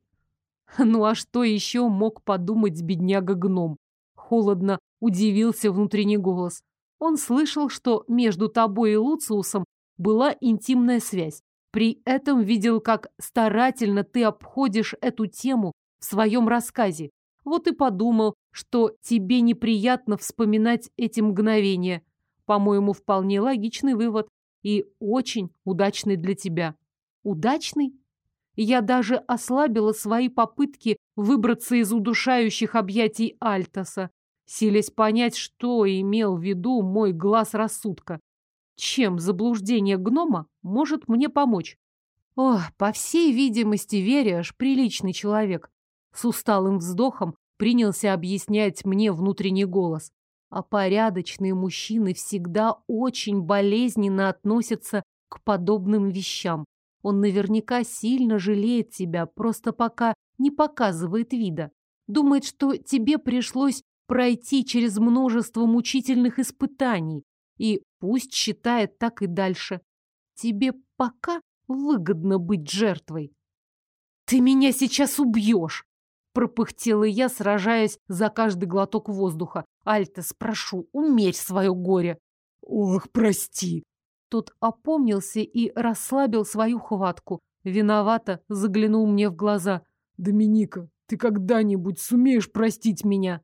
Ну а что еще мог подумать бедняга-гном? Холодно удивился внутренний голос. Он слышал, что между тобой и Луциусом была интимная связь. При этом видел, как старательно ты обходишь эту тему в своем рассказе. Вот и подумал, что тебе неприятно вспоминать эти мгновения. По-моему, вполне логичный вывод и очень удачный для тебя. Удачный? Я даже ослабила свои попытки выбраться из удушающих объятий Альтаса, силясь понять, что имел в виду мой глаз рассудка. Чем заблуждение гнома может мне помочь? О, по всей видимости, Вериаш приличный человек. С усталым вздохом принялся объяснять мне внутренний голос. А порядочные мужчины всегда очень болезненно относятся к подобным вещам. Он наверняка сильно жалеет тебя, просто пока не показывает вида. Думает, что тебе пришлось пройти через множество мучительных испытаний, и пусть считает так и дальше. Тебе пока выгодно быть жертвой. «Ты меня сейчас убьешь!» Пропыхтела я, сражаясь за каждый глоток воздуха. «Альтес, прошу, умерь свое горе!» «Ох, прости!» Тот опомнился и расслабил свою хватку. Виновато заглянул мне в глаза. «Доминика, ты когда-нибудь сумеешь простить меня?»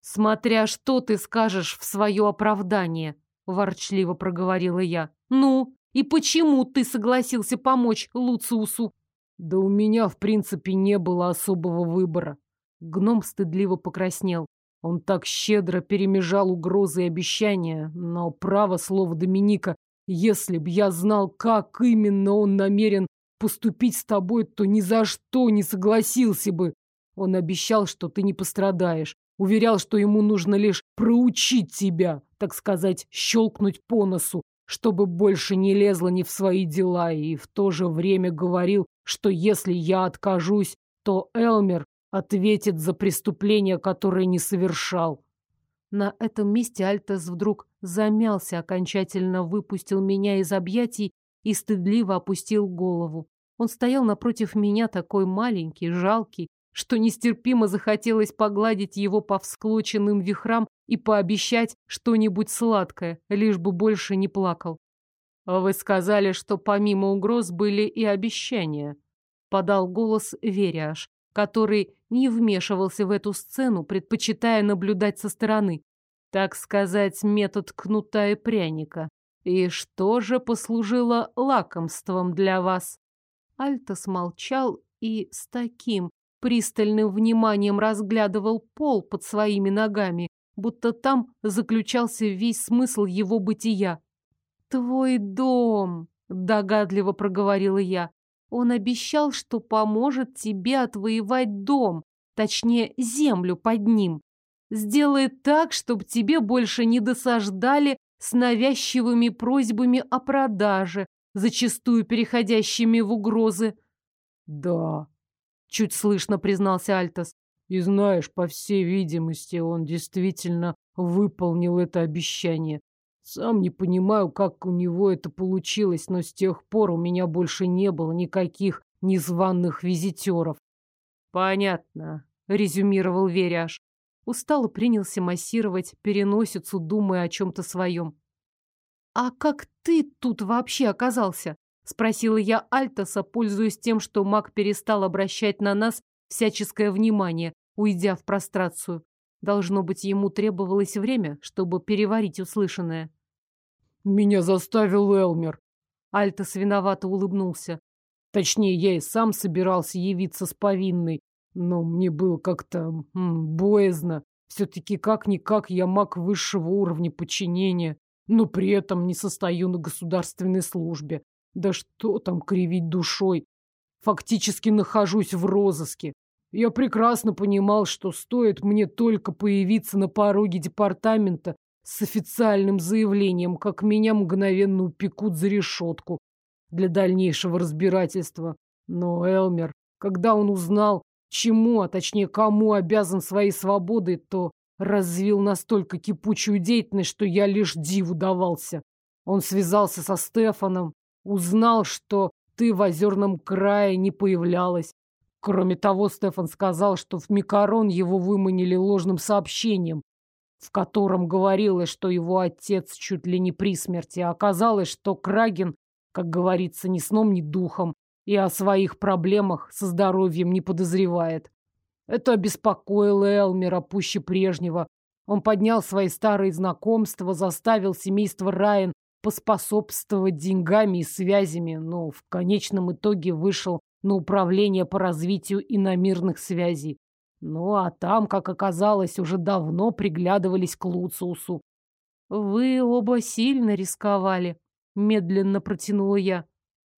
«Смотря что ты скажешь в свое оправдание», — ворчливо проговорила я. «Ну, и почему ты согласился помочь Луциусу?» «Да у меня, в принципе, не было особого выбора». Гном стыдливо покраснел. Он так щедро перемежал угрозы и обещания, но право слово Доминика, если б я знал, как именно он намерен поступить с тобой, то ни за что не согласился бы. Он обещал, что ты не пострадаешь. Уверял, что ему нужно лишь проучить тебя, так сказать, щелкнуть по носу, чтобы больше не лезла ни в свои дела, и в то же время говорил, что если я откажусь, то Элмер ответит за преступление, которое не совершал. На этом месте Альтас вдруг замялся, окончательно выпустил меня из объятий и стыдливо опустил голову. Он стоял напротив меня такой маленький, жалкий, что нестерпимо захотелось погладить его по всклоченным вихрам и пообещать что-нибудь сладкое, лишь бы больше не плакал. «Вы сказали, что помимо угроз были и обещания», — подал голос Вериаш, который не вмешивался в эту сцену, предпочитая наблюдать со стороны. Так сказать, метод кнута и пряника. И что же послужило лакомством для вас? Альтос молчал и с таким пристальным вниманием разглядывал пол под своими ногами, будто там заключался весь смысл его бытия. «Твой дом», — догадливо проговорила я. «Он обещал, что поможет тебе отвоевать дом, точнее, землю под ним. Сделает так, чтобы тебе больше не досаждали с навязчивыми просьбами о продаже, зачастую переходящими в угрозы. Да, чуть слышно признался Альтос. И знаешь, по всей видимости, он действительно выполнил это обещание. Сам не понимаю, как у него это получилось, но с тех пор у меня больше не было никаких незваных визитеров. Понятно, резюмировал Веряш. Устало принялся массировать переносицу, думая о чем-то своем. «А как ты тут вообще оказался?» — спросила я Альтоса, пользуясь тем, что маг перестал обращать на нас всяческое внимание, уйдя в прострацию. Должно быть, ему требовалось время, чтобы переварить услышанное. «Меня заставил Элмер». Альтос виновато улыбнулся. Точнее, я и сам собирался явиться с повинной, но мне было как-то боязно. Все-таки как-никак я маг высшего уровня подчинения но при этом не состою на государственной службе. Да что там кривить душой? Фактически нахожусь в розыске. Я прекрасно понимал, что стоит мне только появиться на пороге департамента с официальным заявлением, как меня мгновенно упекут за решетку для дальнейшего разбирательства. Но Элмер, когда он узнал, чему, а точнее кому обязан своей свободой, то развил настолько кипучую деятельность, что я лишь диву давался. Он связался со Стефаном, узнал, что ты в озерном крае не появлялась. Кроме того, Стефан сказал, что в Микарон его выманили ложным сообщением, в котором говорилось, что его отец чуть ли не при смерти, а оказалось, что Краген, как говорится, ни сном, ни духом, и о своих проблемах со здоровьем не подозревает. Это обеспокоило Элмера пуще прежнего. Он поднял свои старые знакомства, заставил семейство Райан поспособствовать деньгами и связями, но в конечном итоге вышел на управление по развитию иномирных связей. Ну а там, как оказалось, уже давно приглядывались к Луциусу. «Вы оба сильно рисковали», — медленно протянула я.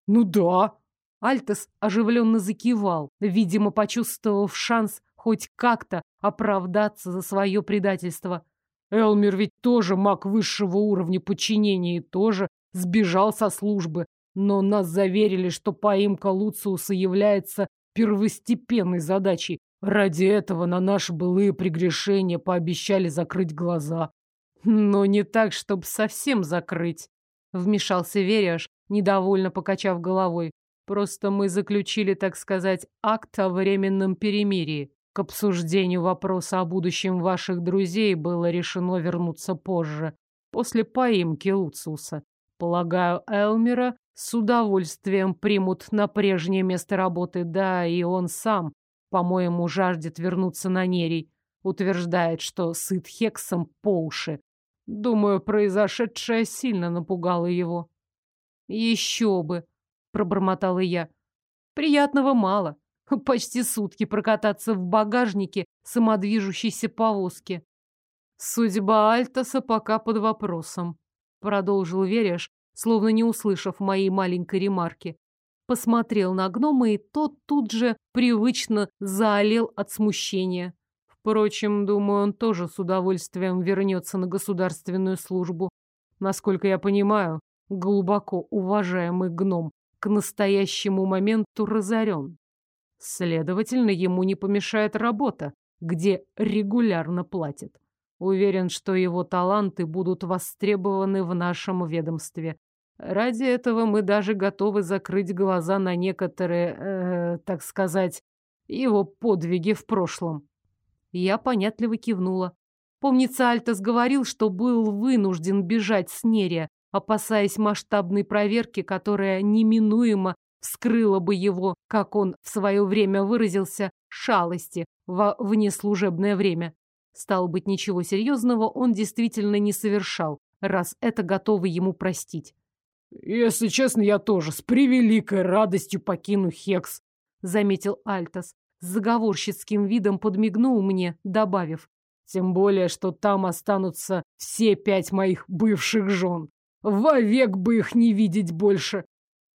«Ну да», Альтес оживленно закивал, видимо, почувствовав шанс хоть как-то оправдаться за свое предательство. Элмер ведь тоже маг высшего уровня подчинения и тоже сбежал со службы, но нас заверили, что поимка Луциуса является первостепенной задачей. Ради этого на наши былые прегрешения пообещали закрыть глаза. Но не так, чтобы совсем закрыть, вмешался Вериаш, недовольно покачав головой. Просто мы заключили, так сказать, акт о временном перемирии. К обсуждению вопроса о будущем ваших друзей было решено вернуться позже, после поимки Луциуса. Полагаю, Элмера с удовольствием примут на прежнее место работы, да и он сам, по-моему, жаждет вернуться на Нерий. Утверждает, что сыт Хексом по уши. Думаю, произошедшее сильно напугало его. Еще бы, пробормотала я. Приятного мало. Почти сутки прокататься в багажнике самодвижущейся повозки. Судьба Альтаса пока под вопросом, продолжил Вереш, словно не услышав моей маленькой ремарки. Посмотрел на гнома, и тот тут же привычно заолел от смущения. Впрочем, думаю, он тоже с удовольствием вернется на государственную службу. Насколько я понимаю, глубоко уважаемый гном к настоящему моменту разорен. Следовательно, ему не помешает работа, где регулярно платят. Уверен, что его таланты будут востребованы в нашем ведомстве. Ради этого мы даже готовы закрыть глаза на некоторые, э, так сказать, его подвиги в прошлом. Я понятливо кивнула. Помнится, Альтос говорил, что был вынужден бежать с Нерия, опасаясь масштабной проверки, которая неминуемо вскрыла бы его, как он в свое время выразился, шалости во внеслужебное время. Стало быть, ничего серьезного он действительно не совершал, раз это готовы ему простить. «Если честно, я тоже с превеликой радостью покину Хекс», — заметил Альтос. С заговорщицким видом подмигнул мне, добавив. «Тем более, что там останутся все пять моих бывших жен. Вовек бы их не видеть больше.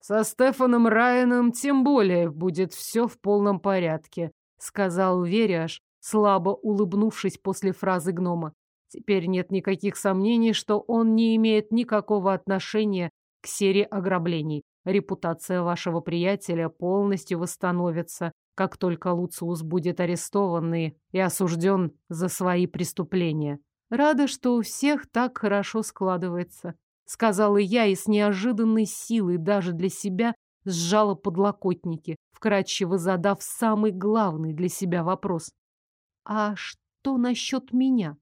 Со Стефаном Райаном тем более будет все в полном порядке», — сказал Вериаш, слабо улыбнувшись после фразы гнома. Теперь нет никаких сомнений, что он не имеет никакого отношения к серии ограблений. Репутация вашего приятеля полностью восстановится, как только Луциус будет арестован и осужден за свои преступления. Рада, что у всех так хорошо складывается, сказала я и с неожиданной силой даже для себя сжала подлокотники, вкратчиво задав самый главный для себя вопрос. А что насчет меня?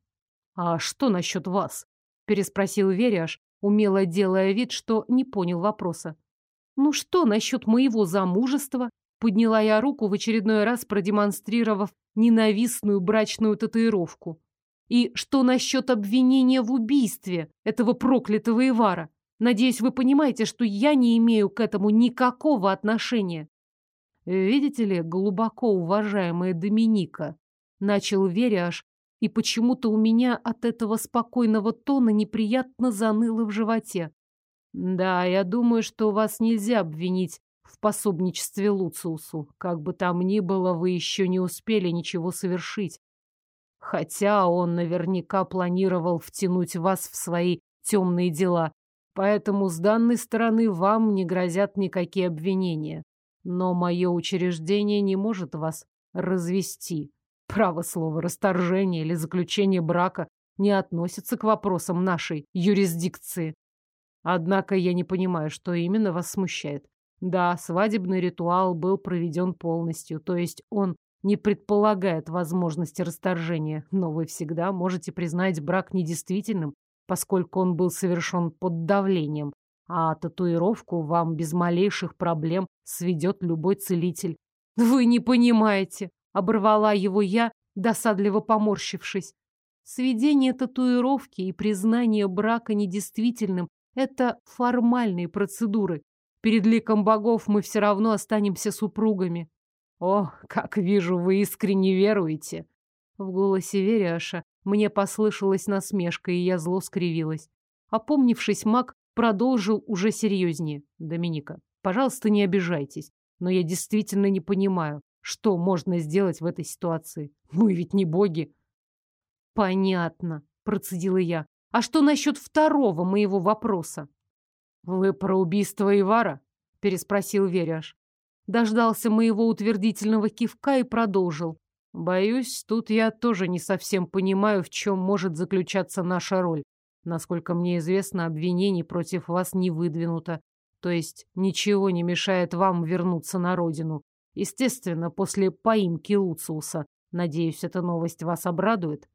А что насчет вас? переспросил Вериаш, умело делая вид, что не понял вопроса. «Ну что насчет моего замужества?» Подняла я руку в очередной раз, продемонстрировав ненавистную брачную татуировку. «И что насчет обвинения в убийстве этого проклятого Ивара? Надеюсь, вы понимаете, что я не имею к этому никакого отношения». «Видите ли, глубоко уважаемая Доминика», — начал Вериаш, и почему-то у меня от этого спокойного тона неприятно заныло в животе. Да, я думаю, что вас нельзя обвинить в пособничестве Луциусу. Как бы там ни было, вы еще не успели ничего совершить. Хотя он наверняка планировал втянуть вас в свои темные дела. Поэтому с данной стороны вам не грозят никакие обвинения. Но мое учреждение не может вас развести. Право слово, расторжение или заключение брака не относится к вопросам нашей юрисдикции. Однако я не понимаю, что именно вас смущает. Да, свадебный ритуал был проведен полностью, то есть он не предполагает возможности расторжения, но вы всегда можете признать брак недействительным, поскольку он был совершен под давлением, а татуировку вам без малейших проблем сведет любой целитель. Вы не понимаете, Оборвала его я, досадливо поморщившись. Сведение татуировки и признание брака недействительным – это формальные процедуры. Перед ликом богов мы все равно останемся супругами. О, как вижу, вы искренне веруете. В голосе Вериаша мне послышалась насмешка, и я зло скривилась. Опомнившись, маг продолжил уже серьезнее. Доминика, пожалуйста, не обижайтесь, но я действительно не понимаю, что можно сделать в этой ситуации? Мы ведь не боги. Понятно, процедила я. А что насчет второго моего вопроса? Вы про убийство Ивара? Переспросил Веряш. Дождался моего утвердительного кивка и продолжил. Боюсь, тут я тоже не совсем понимаю, в чем может заключаться наша роль. Насколько мне известно, обвинений против вас не выдвинуто. То есть ничего не мешает вам вернуться на родину. Естественно, после поимки Луциуса. Надеюсь, эта новость вас обрадует.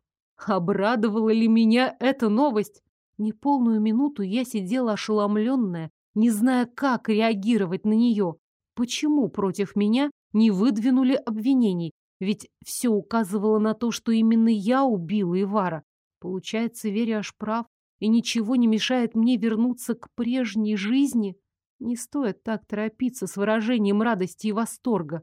Обрадовала ли меня эта новость? Неполную минуту я сидела ошеломленная, не зная, как реагировать на нее. Почему против меня не выдвинули обвинений? Ведь все указывало на то, что именно я убила Ивара. Получается, Веря аж прав, и ничего не мешает мне вернуться к прежней жизни. Не стоит так торопиться с выражением радости и восторга.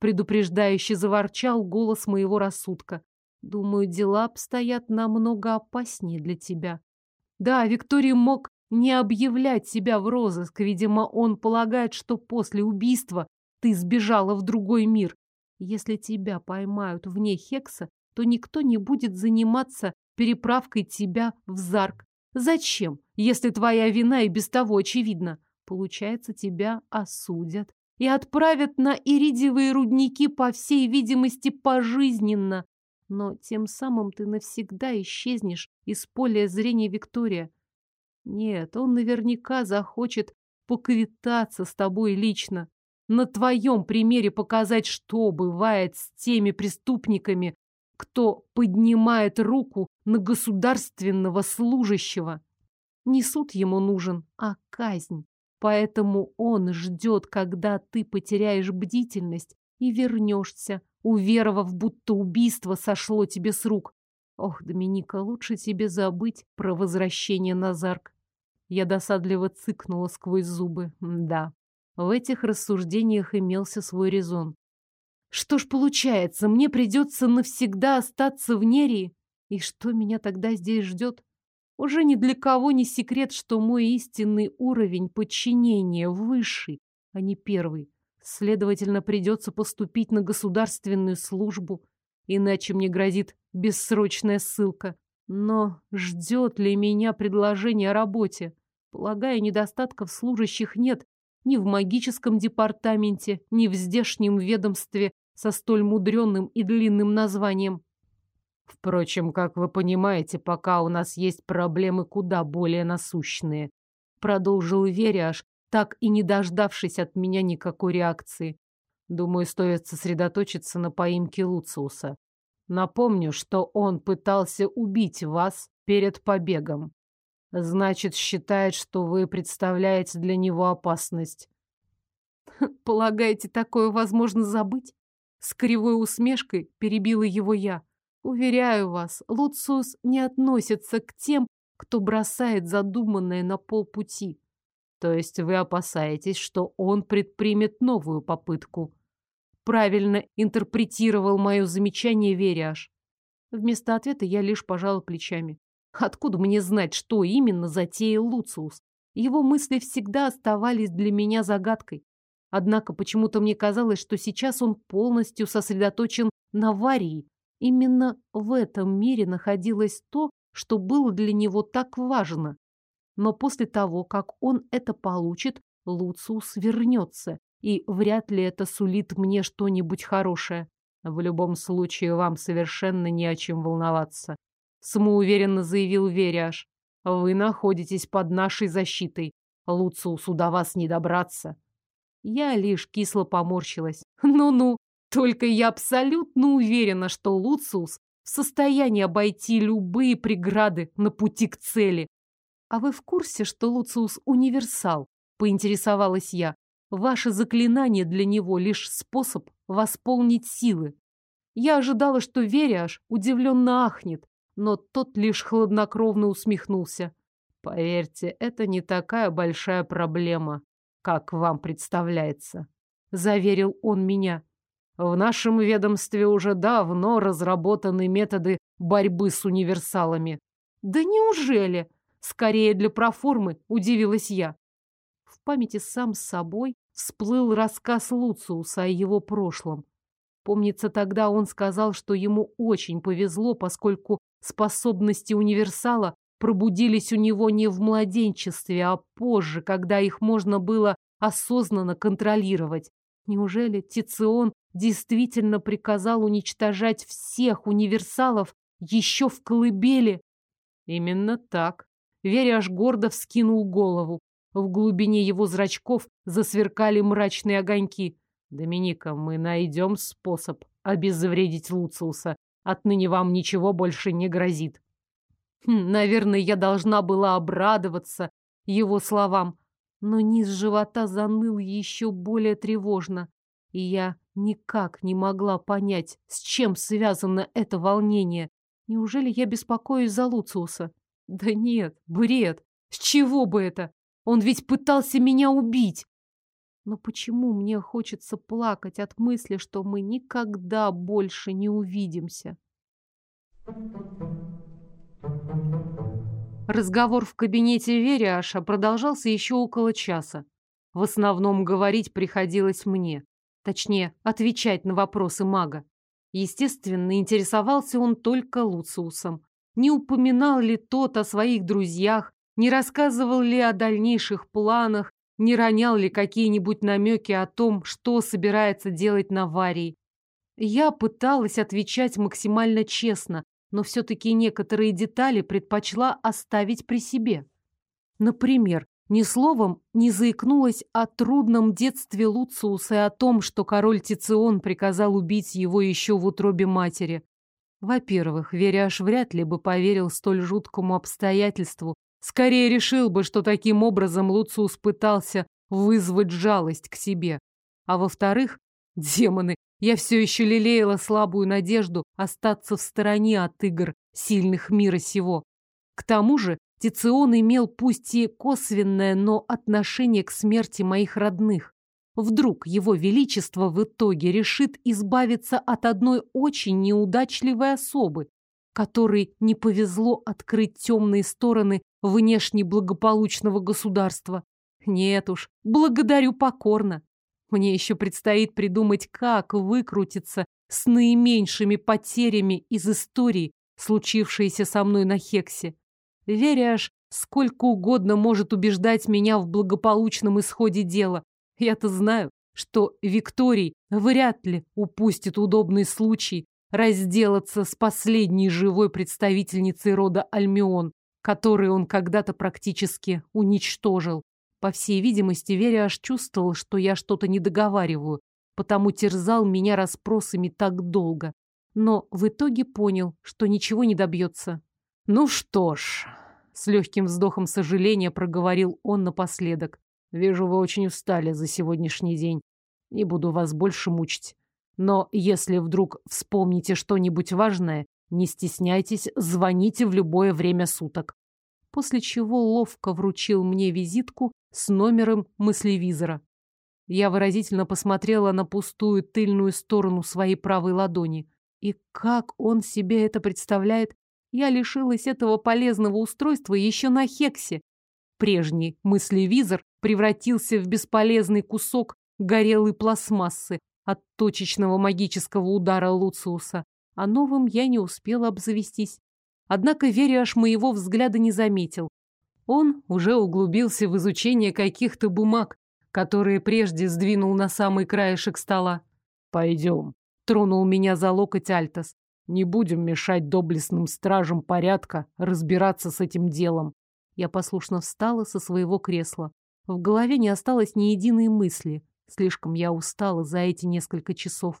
Предупреждающе заворчал голос моего рассудка. Думаю, дела обстоят намного опаснее для тебя. Да, Виктория мог не объявлять себя в розыск. Видимо, он полагает, что после убийства ты сбежала в другой мир. Если тебя поймают вне Хекса, то никто не будет заниматься переправкой тебя в Зарк. Зачем, если твоя вина и без того очевидна? Получается, тебя осудят и отправят на иридиевые рудники, по всей видимости, пожизненно. Но тем самым ты навсегда исчезнешь из поля зрения Виктория. Нет, он наверняка захочет поквитаться с тобой лично. На твоем примере показать, что бывает с теми преступниками, кто поднимает руку на государственного служащего. Не суд ему нужен, а казнь. Поэтому он ждет, когда ты потеряешь бдительность и вернешься, уверовав, будто убийство сошло тебе с рук. Ох, Доминика, лучше тебе забыть про возвращение Назарк. Я досадливо цыкнула сквозь зубы. Да, в этих рассуждениях имелся свой резон. Что ж получается, мне придется навсегда остаться в Нерии? И что меня тогда здесь ждет? Уже ни для кого не секрет, что мой истинный уровень подчинения высший, а не первый. Следовательно, придется поступить на государственную службу, иначе мне грозит бессрочная ссылка. Но ждет ли меня предложение о работе? Полагаю, недостатков служащих нет ни в магическом департаменте, ни в здешнем ведомстве со столь мудренным и длинным названием. Впрочем, как вы понимаете, пока у нас есть проблемы куда более насущные. Продолжил Вериаш, так и не дождавшись от меня никакой реакции. Думаю, стоит сосредоточиться на поимке Луциуса. Напомню, что он пытался убить вас перед побегом. Значит, считает, что вы представляете для него опасность. Полагаете, такое возможно забыть? С кривой усмешкой перебила его я. Уверяю вас, Луциус не относится к тем, кто бросает задуманное на полпути. То есть вы опасаетесь, что он предпримет новую попытку. Правильно интерпретировал мое замечание Вериаш. Вместо ответа я лишь пожала плечами. Откуда мне знать, что именно затеял Луциус? Его мысли всегда оставались для меня загадкой. Однако почему-то мне казалось, что сейчас он полностью сосредоточен на Варии. Именно в этом мире находилось то, что было для него так важно. Но после того, как он это получит, Луциус вернется, и вряд ли это сулит мне что-нибудь хорошее. В любом случае, вам совершенно не о чем волноваться самоуверенно заявил Вериаш. Вы находитесь под нашей защитой. Луциусу до вас не добраться. Я лишь кисло поморщилась. Ну-ну, только я абсолютно уверена, что Луциус в состоянии обойти любые преграды на пути к цели. А вы в курсе, что Луциус универсал? Поинтересовалась я. Ваше заклинание для него лишь способ восполнить силы. Я ожидала, что Вериаш удивленно ахнет, но тот лишь хладнокровно усмехнулся. Поверьте, это не такая большая проблема, как вам представляется, заверил он меня. В нашем ведомстве уже давно разработаны методы борьбы с универсалами. Да неужели? Скорее для проформы, удивилась я. Памяти сам с собой всплыл рассказ Луциуса о его прошлом. Помнится, тогда он сказал, что ему очень повезло, поскольку Способности универсала пробудились у него не в младенчестве, а позже, когда их можно было осознанно контролировать. Неужели Тицион действительно приказал уничтожать всех универсалов еще в колыбели? Именно так. Веря гордо вскинул голову. В глубине его зрачков засверкали мрачные огоньки. «Доминика, мы найдем способ обезвредить Луциуса. Отныне вам ничего больше не грозит. Хм, наверное, я должна была обрадоваться его словам, но низ живота заныл еще более тревожно, и я никак не могла понять, с чем связано это волнение. Неужели я беспокоюсь за Луциуса? Да нет, бред. С чего бы это? Он ведь пытался меня убить. Но почему мне хочется плакать от мысли, что мы никогда больше не увидимся? Разговор в кабинете Вериаша продолжался еще около часа. В основном говорить приходилось мне. Точнее, отвечать на вопросы мага. Естественно, интересовался он только Луциусом. Не упоминал ли тот о своих друзьях, не рассказывал ли о дальнейших планах, не ронял ли какие-нибудь намеки о том, что собирается делать на Варии. Я пыталась отвечать максимально честно, но все-таки некоторые детали предпочла оставить при себе. Например, ни словом не заикнулась о трудном детстве Луциуса и о том, что король Тицион приказал убить его еще в утробе матери. Во-первых, Веряш вряд ли бы поверил столь жуткому обстоятельству. Скорее решил бы, что таким образом Луциус пытался вызвать жалость к себе. А во-вторых, демоны, я все еще лелеяла слабую надежду остаться в стороне от игр сильных мира сего. К тому же Тицион имел пусть и косвенное, но отношение к смерти моих родных. Вдруг его величество в итоге решит избавиться от одной очень неудачливой особы, которой не повезло открыть темные стороны внешне благополучного государства. Нет уж, благодарю покорно. Мне еще предстоит придумать, как выкрутиться с наименьшими потерями из истории, случившейся со мной на Хексе. Веряш сколько угодно может убеждать меня в благополучном исходе дела. Я-то знаю, что Викторий вряд ли упустит удобный случай разделаться с последней живой представительницей рода Альмион, которую он когда-то практически уничтожил. По всей видимости, Веря аж чувствовал, что я что-то не договариваю, потому терзал меня расспросами так долго. Но в итоге понял, что ничего не добьется. Ну что ж, с легким вздохом сожаления проговорил он напоследок. Вижу, вы очень устали за сегодняшний день. Не буду вас больше мучить. Но если вдруг вспомните что-нибудь важное, не стесняйтесь, звоните в любое время суток. После чего ловко вручил мне визитку с номером мыслевизора. Я выразительно посмотрела на пустую тыльную сторону своей правой ладони. И как он себе это представляет? Я лишилась этого полезного устройства еще на Хексе. Прежний мыслевизор превратился в бесполезный кусок горелой пластмассы от точечного магического удара Луциуса, а новым я не успела обзавестись. Однако Вериаш моего взгляда не заметил. Он уже углубился в изучение каких-то бумаг, которые прежде сдвинул на самый краешек стола. «Пойдем», — тронул меня за локоть Альтас. «Не будем мешать доблестным стражам порядка разбираться с этим делом». Я послушно встала со своего кресла. В голове не осталось ни единой мысли. Слишком я устала за эти несколько часов.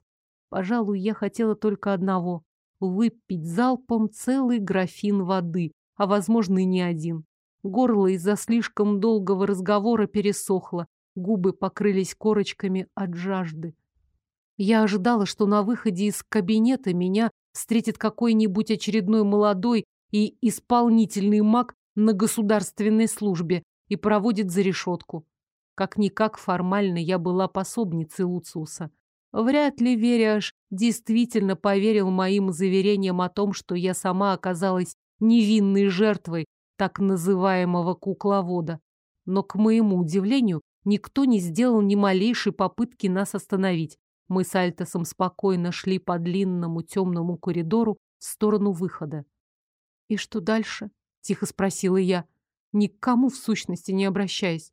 Пожалуй, я хотела только одного — выпить залпом целый графин воды, а, возможно, и не один. Горло из-за слишком долгого разговора пересохло, губы покрылись корочками от жажды. Я ожидала, что на выходе из кабинета меня встретит какой-нибудь очередной молодой и исполнительный маг на государственной службе и проводит за решетку. Как-никак формально я была пособницей Луциуса. Вряд ли Вериаш действительно поверил моим заверениям о том, что я сама оказалась невинной жертвой так называемого кукловода. Но, к моему удивлению, никто не сделал ни малейшей попытки нас остановить. Мы с Альтосом спокойно шли по длинному темному коридору в сторону выхода. «И что дальше?» — тихо спросила я, никому в сущности не обращаясь.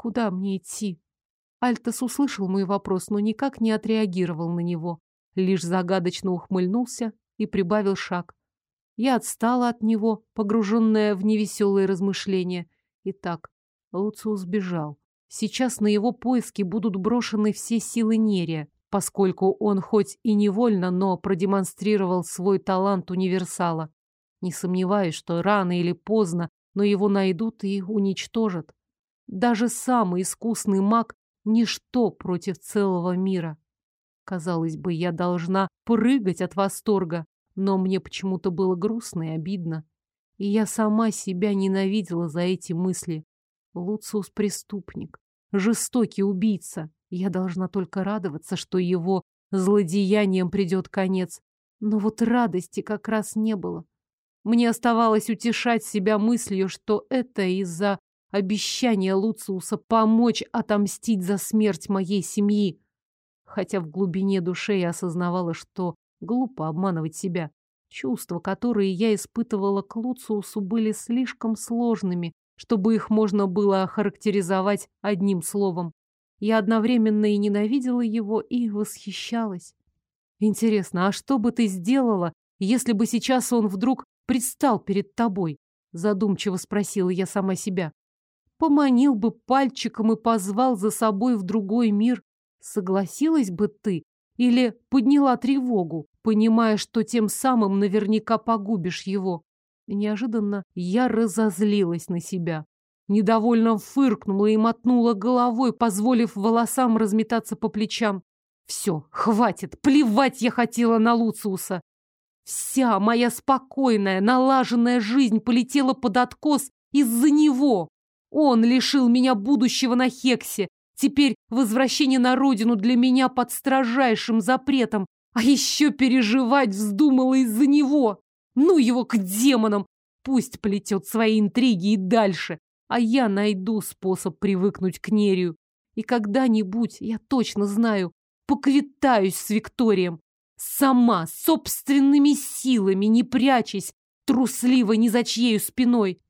«Куда мне идти?» Альтос услышал мой вопрос, но никак не отреагировал на него, лишь загадочно ухмыльнулся и прибавил шаг. Я отстала от него, погруженная в невеселые размышления. Итак, Луциус бежал. Сейчас на его поиски будут брошены все силы Нерия, поскольку он хоть и невольно, но продемонстрировал свой талант универсала. Не сомневаюсь, что рано или поздно, но его найдут и уничтожат. Даже самый искусный маг — ничто против целого мира. Казалось бы, я должна прыгать от восторга, но мне почему-то было грустно и обидно. И я сама себя ненавидела за эти мысли. Луциус преступник, жестокий убийца. Я должна только радоваться, что его злодеянием придет конец. Но вот радости как раз не было. Мне оставалось утешать себя мыслью, что это из-за обещания Луциуса помочь отомстить за смерть моей семьи. Хотя в глубине души я осознавала, что Глупо обманывать себя. Чувства, которые я испытывала к Луциусу, были слишком сложными, чтобы их можно было охарактеризовать одним словом. Я одновременно и ненавидела его, и восхищалась. Интересно, а что бы ты сделала, если бы сейчас он вдруг предстал перед тобой? Задумчиво спросила я сама себя. Поманил бы пальчиком и позвал за собой в другой мир. Согласилась бы ты? Или подняла тревогу, понимая, что тем самым наверняка погубишь его? неожиданно я разозлилась на себя. Недовольно фыркнула и мотнула головой, позволив волосам разметаться по плечам. Все, хватит, плевать я хотела на Луциуса. Вся моя спокойная, налаженная жизнь полетела под откос из-за него. Он лишил меня будущего на Хексе. Теперь возвращение на родину для меня под строжайшим запретом. А еще переживать вздумала из-за него. Ну его к демонам! Пусть плетет свои интриги и дальше, а я найду способ привыкнуть к Нерию. И когда-нибудь, я точно знаю, поквитаюсь с Викторием. Сама, собственными силами, не прячась, трусливо ни за чьею спиной.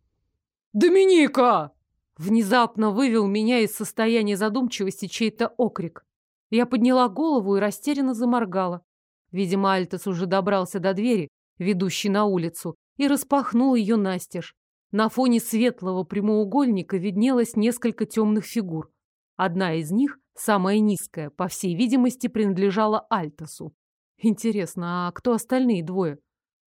«Доминика!» Внезапно вывел меня из состояния задумчивости чей-то окрик. Я подняла голову и растерянно заморгала. Видимо, Альтес уже добрался до двери, ведущей на улицу, и распахнул ее настежь. На фоне светлого прямоугольника виднелось несколько темных фигур. Одна из них, самая низкая, по всей видимости, принадлежала Альтасу. Интересно, а кто остальные двое?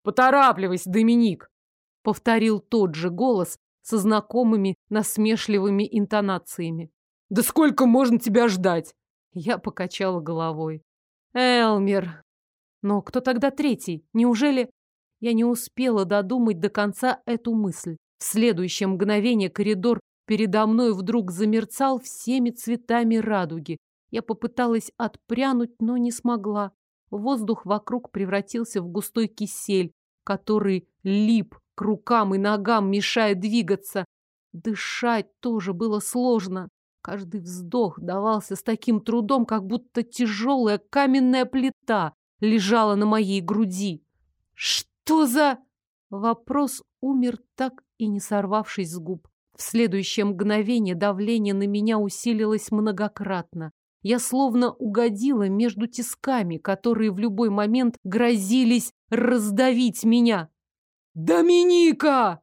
«Поторапливайся, Доминик!» — повторил тот же голос со знакомыми насмешливыми интонациями. «Да сколько можно тебя ждать?» Я покачала головой. «Элмер, но кто тогда третий? Неужели... Я не успела додумать до конца эту мысль. В следующее мгновение коридор передо мной вдруг замерцал всеми цветами радуги. Я попыталась отпрянуть, но не смогла. Воздух вокруг превратился в густой кисель, который лип к рукам и ногам, мешая двигаться. Дышать тоже было сложно. Каждый вздох давался с таким трудом, как будто тяжелая каменная плита лежала на моей груди. «Что за...» Вопрос умер так и не сорвавшись с губ. В следующее мгновение давление на меня усилилось многократно. Я словно угодила между тисками, которые в любой момент грозились раздавить меня. «Доминика!»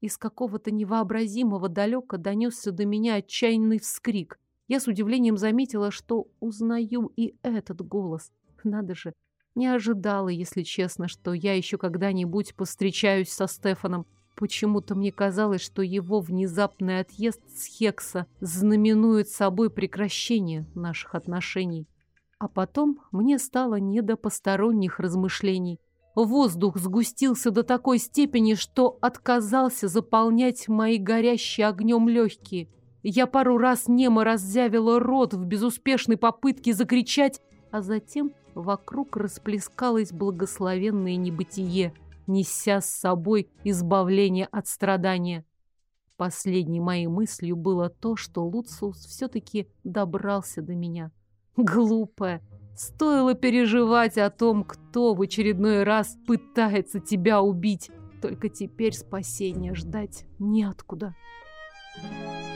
Из какого-то невообразимого далека донесся до меня отчаянный вскрик. Я с удивлением заметила, что узнаю и этот голос. Надо же, не ожидала, если честно, что я еще когда-нибудь повстречаюсь со Стефаном. Почему-то мне казалось, что его внезапный отъезд с Хекса знаменует собой прекращение наших отношений. А потом мне стало не до посторонних размышлений. Воздух сгустился до такой степени, что отказался заполнять мои горящие огнем легкие. Я пару раз немо раззявила рот в безуспешной попытке закричать, а затем Вокруг расплескалось благословенное небытие, неся с собой избавление от страдания. Последней моей мыслью было то, что Луциус все-таки добрался до меня. Глупая! Стоило переживать о том, кто в очередной раз пытается тебя убить. Только теперь спасения ждать неоткуда. Thank.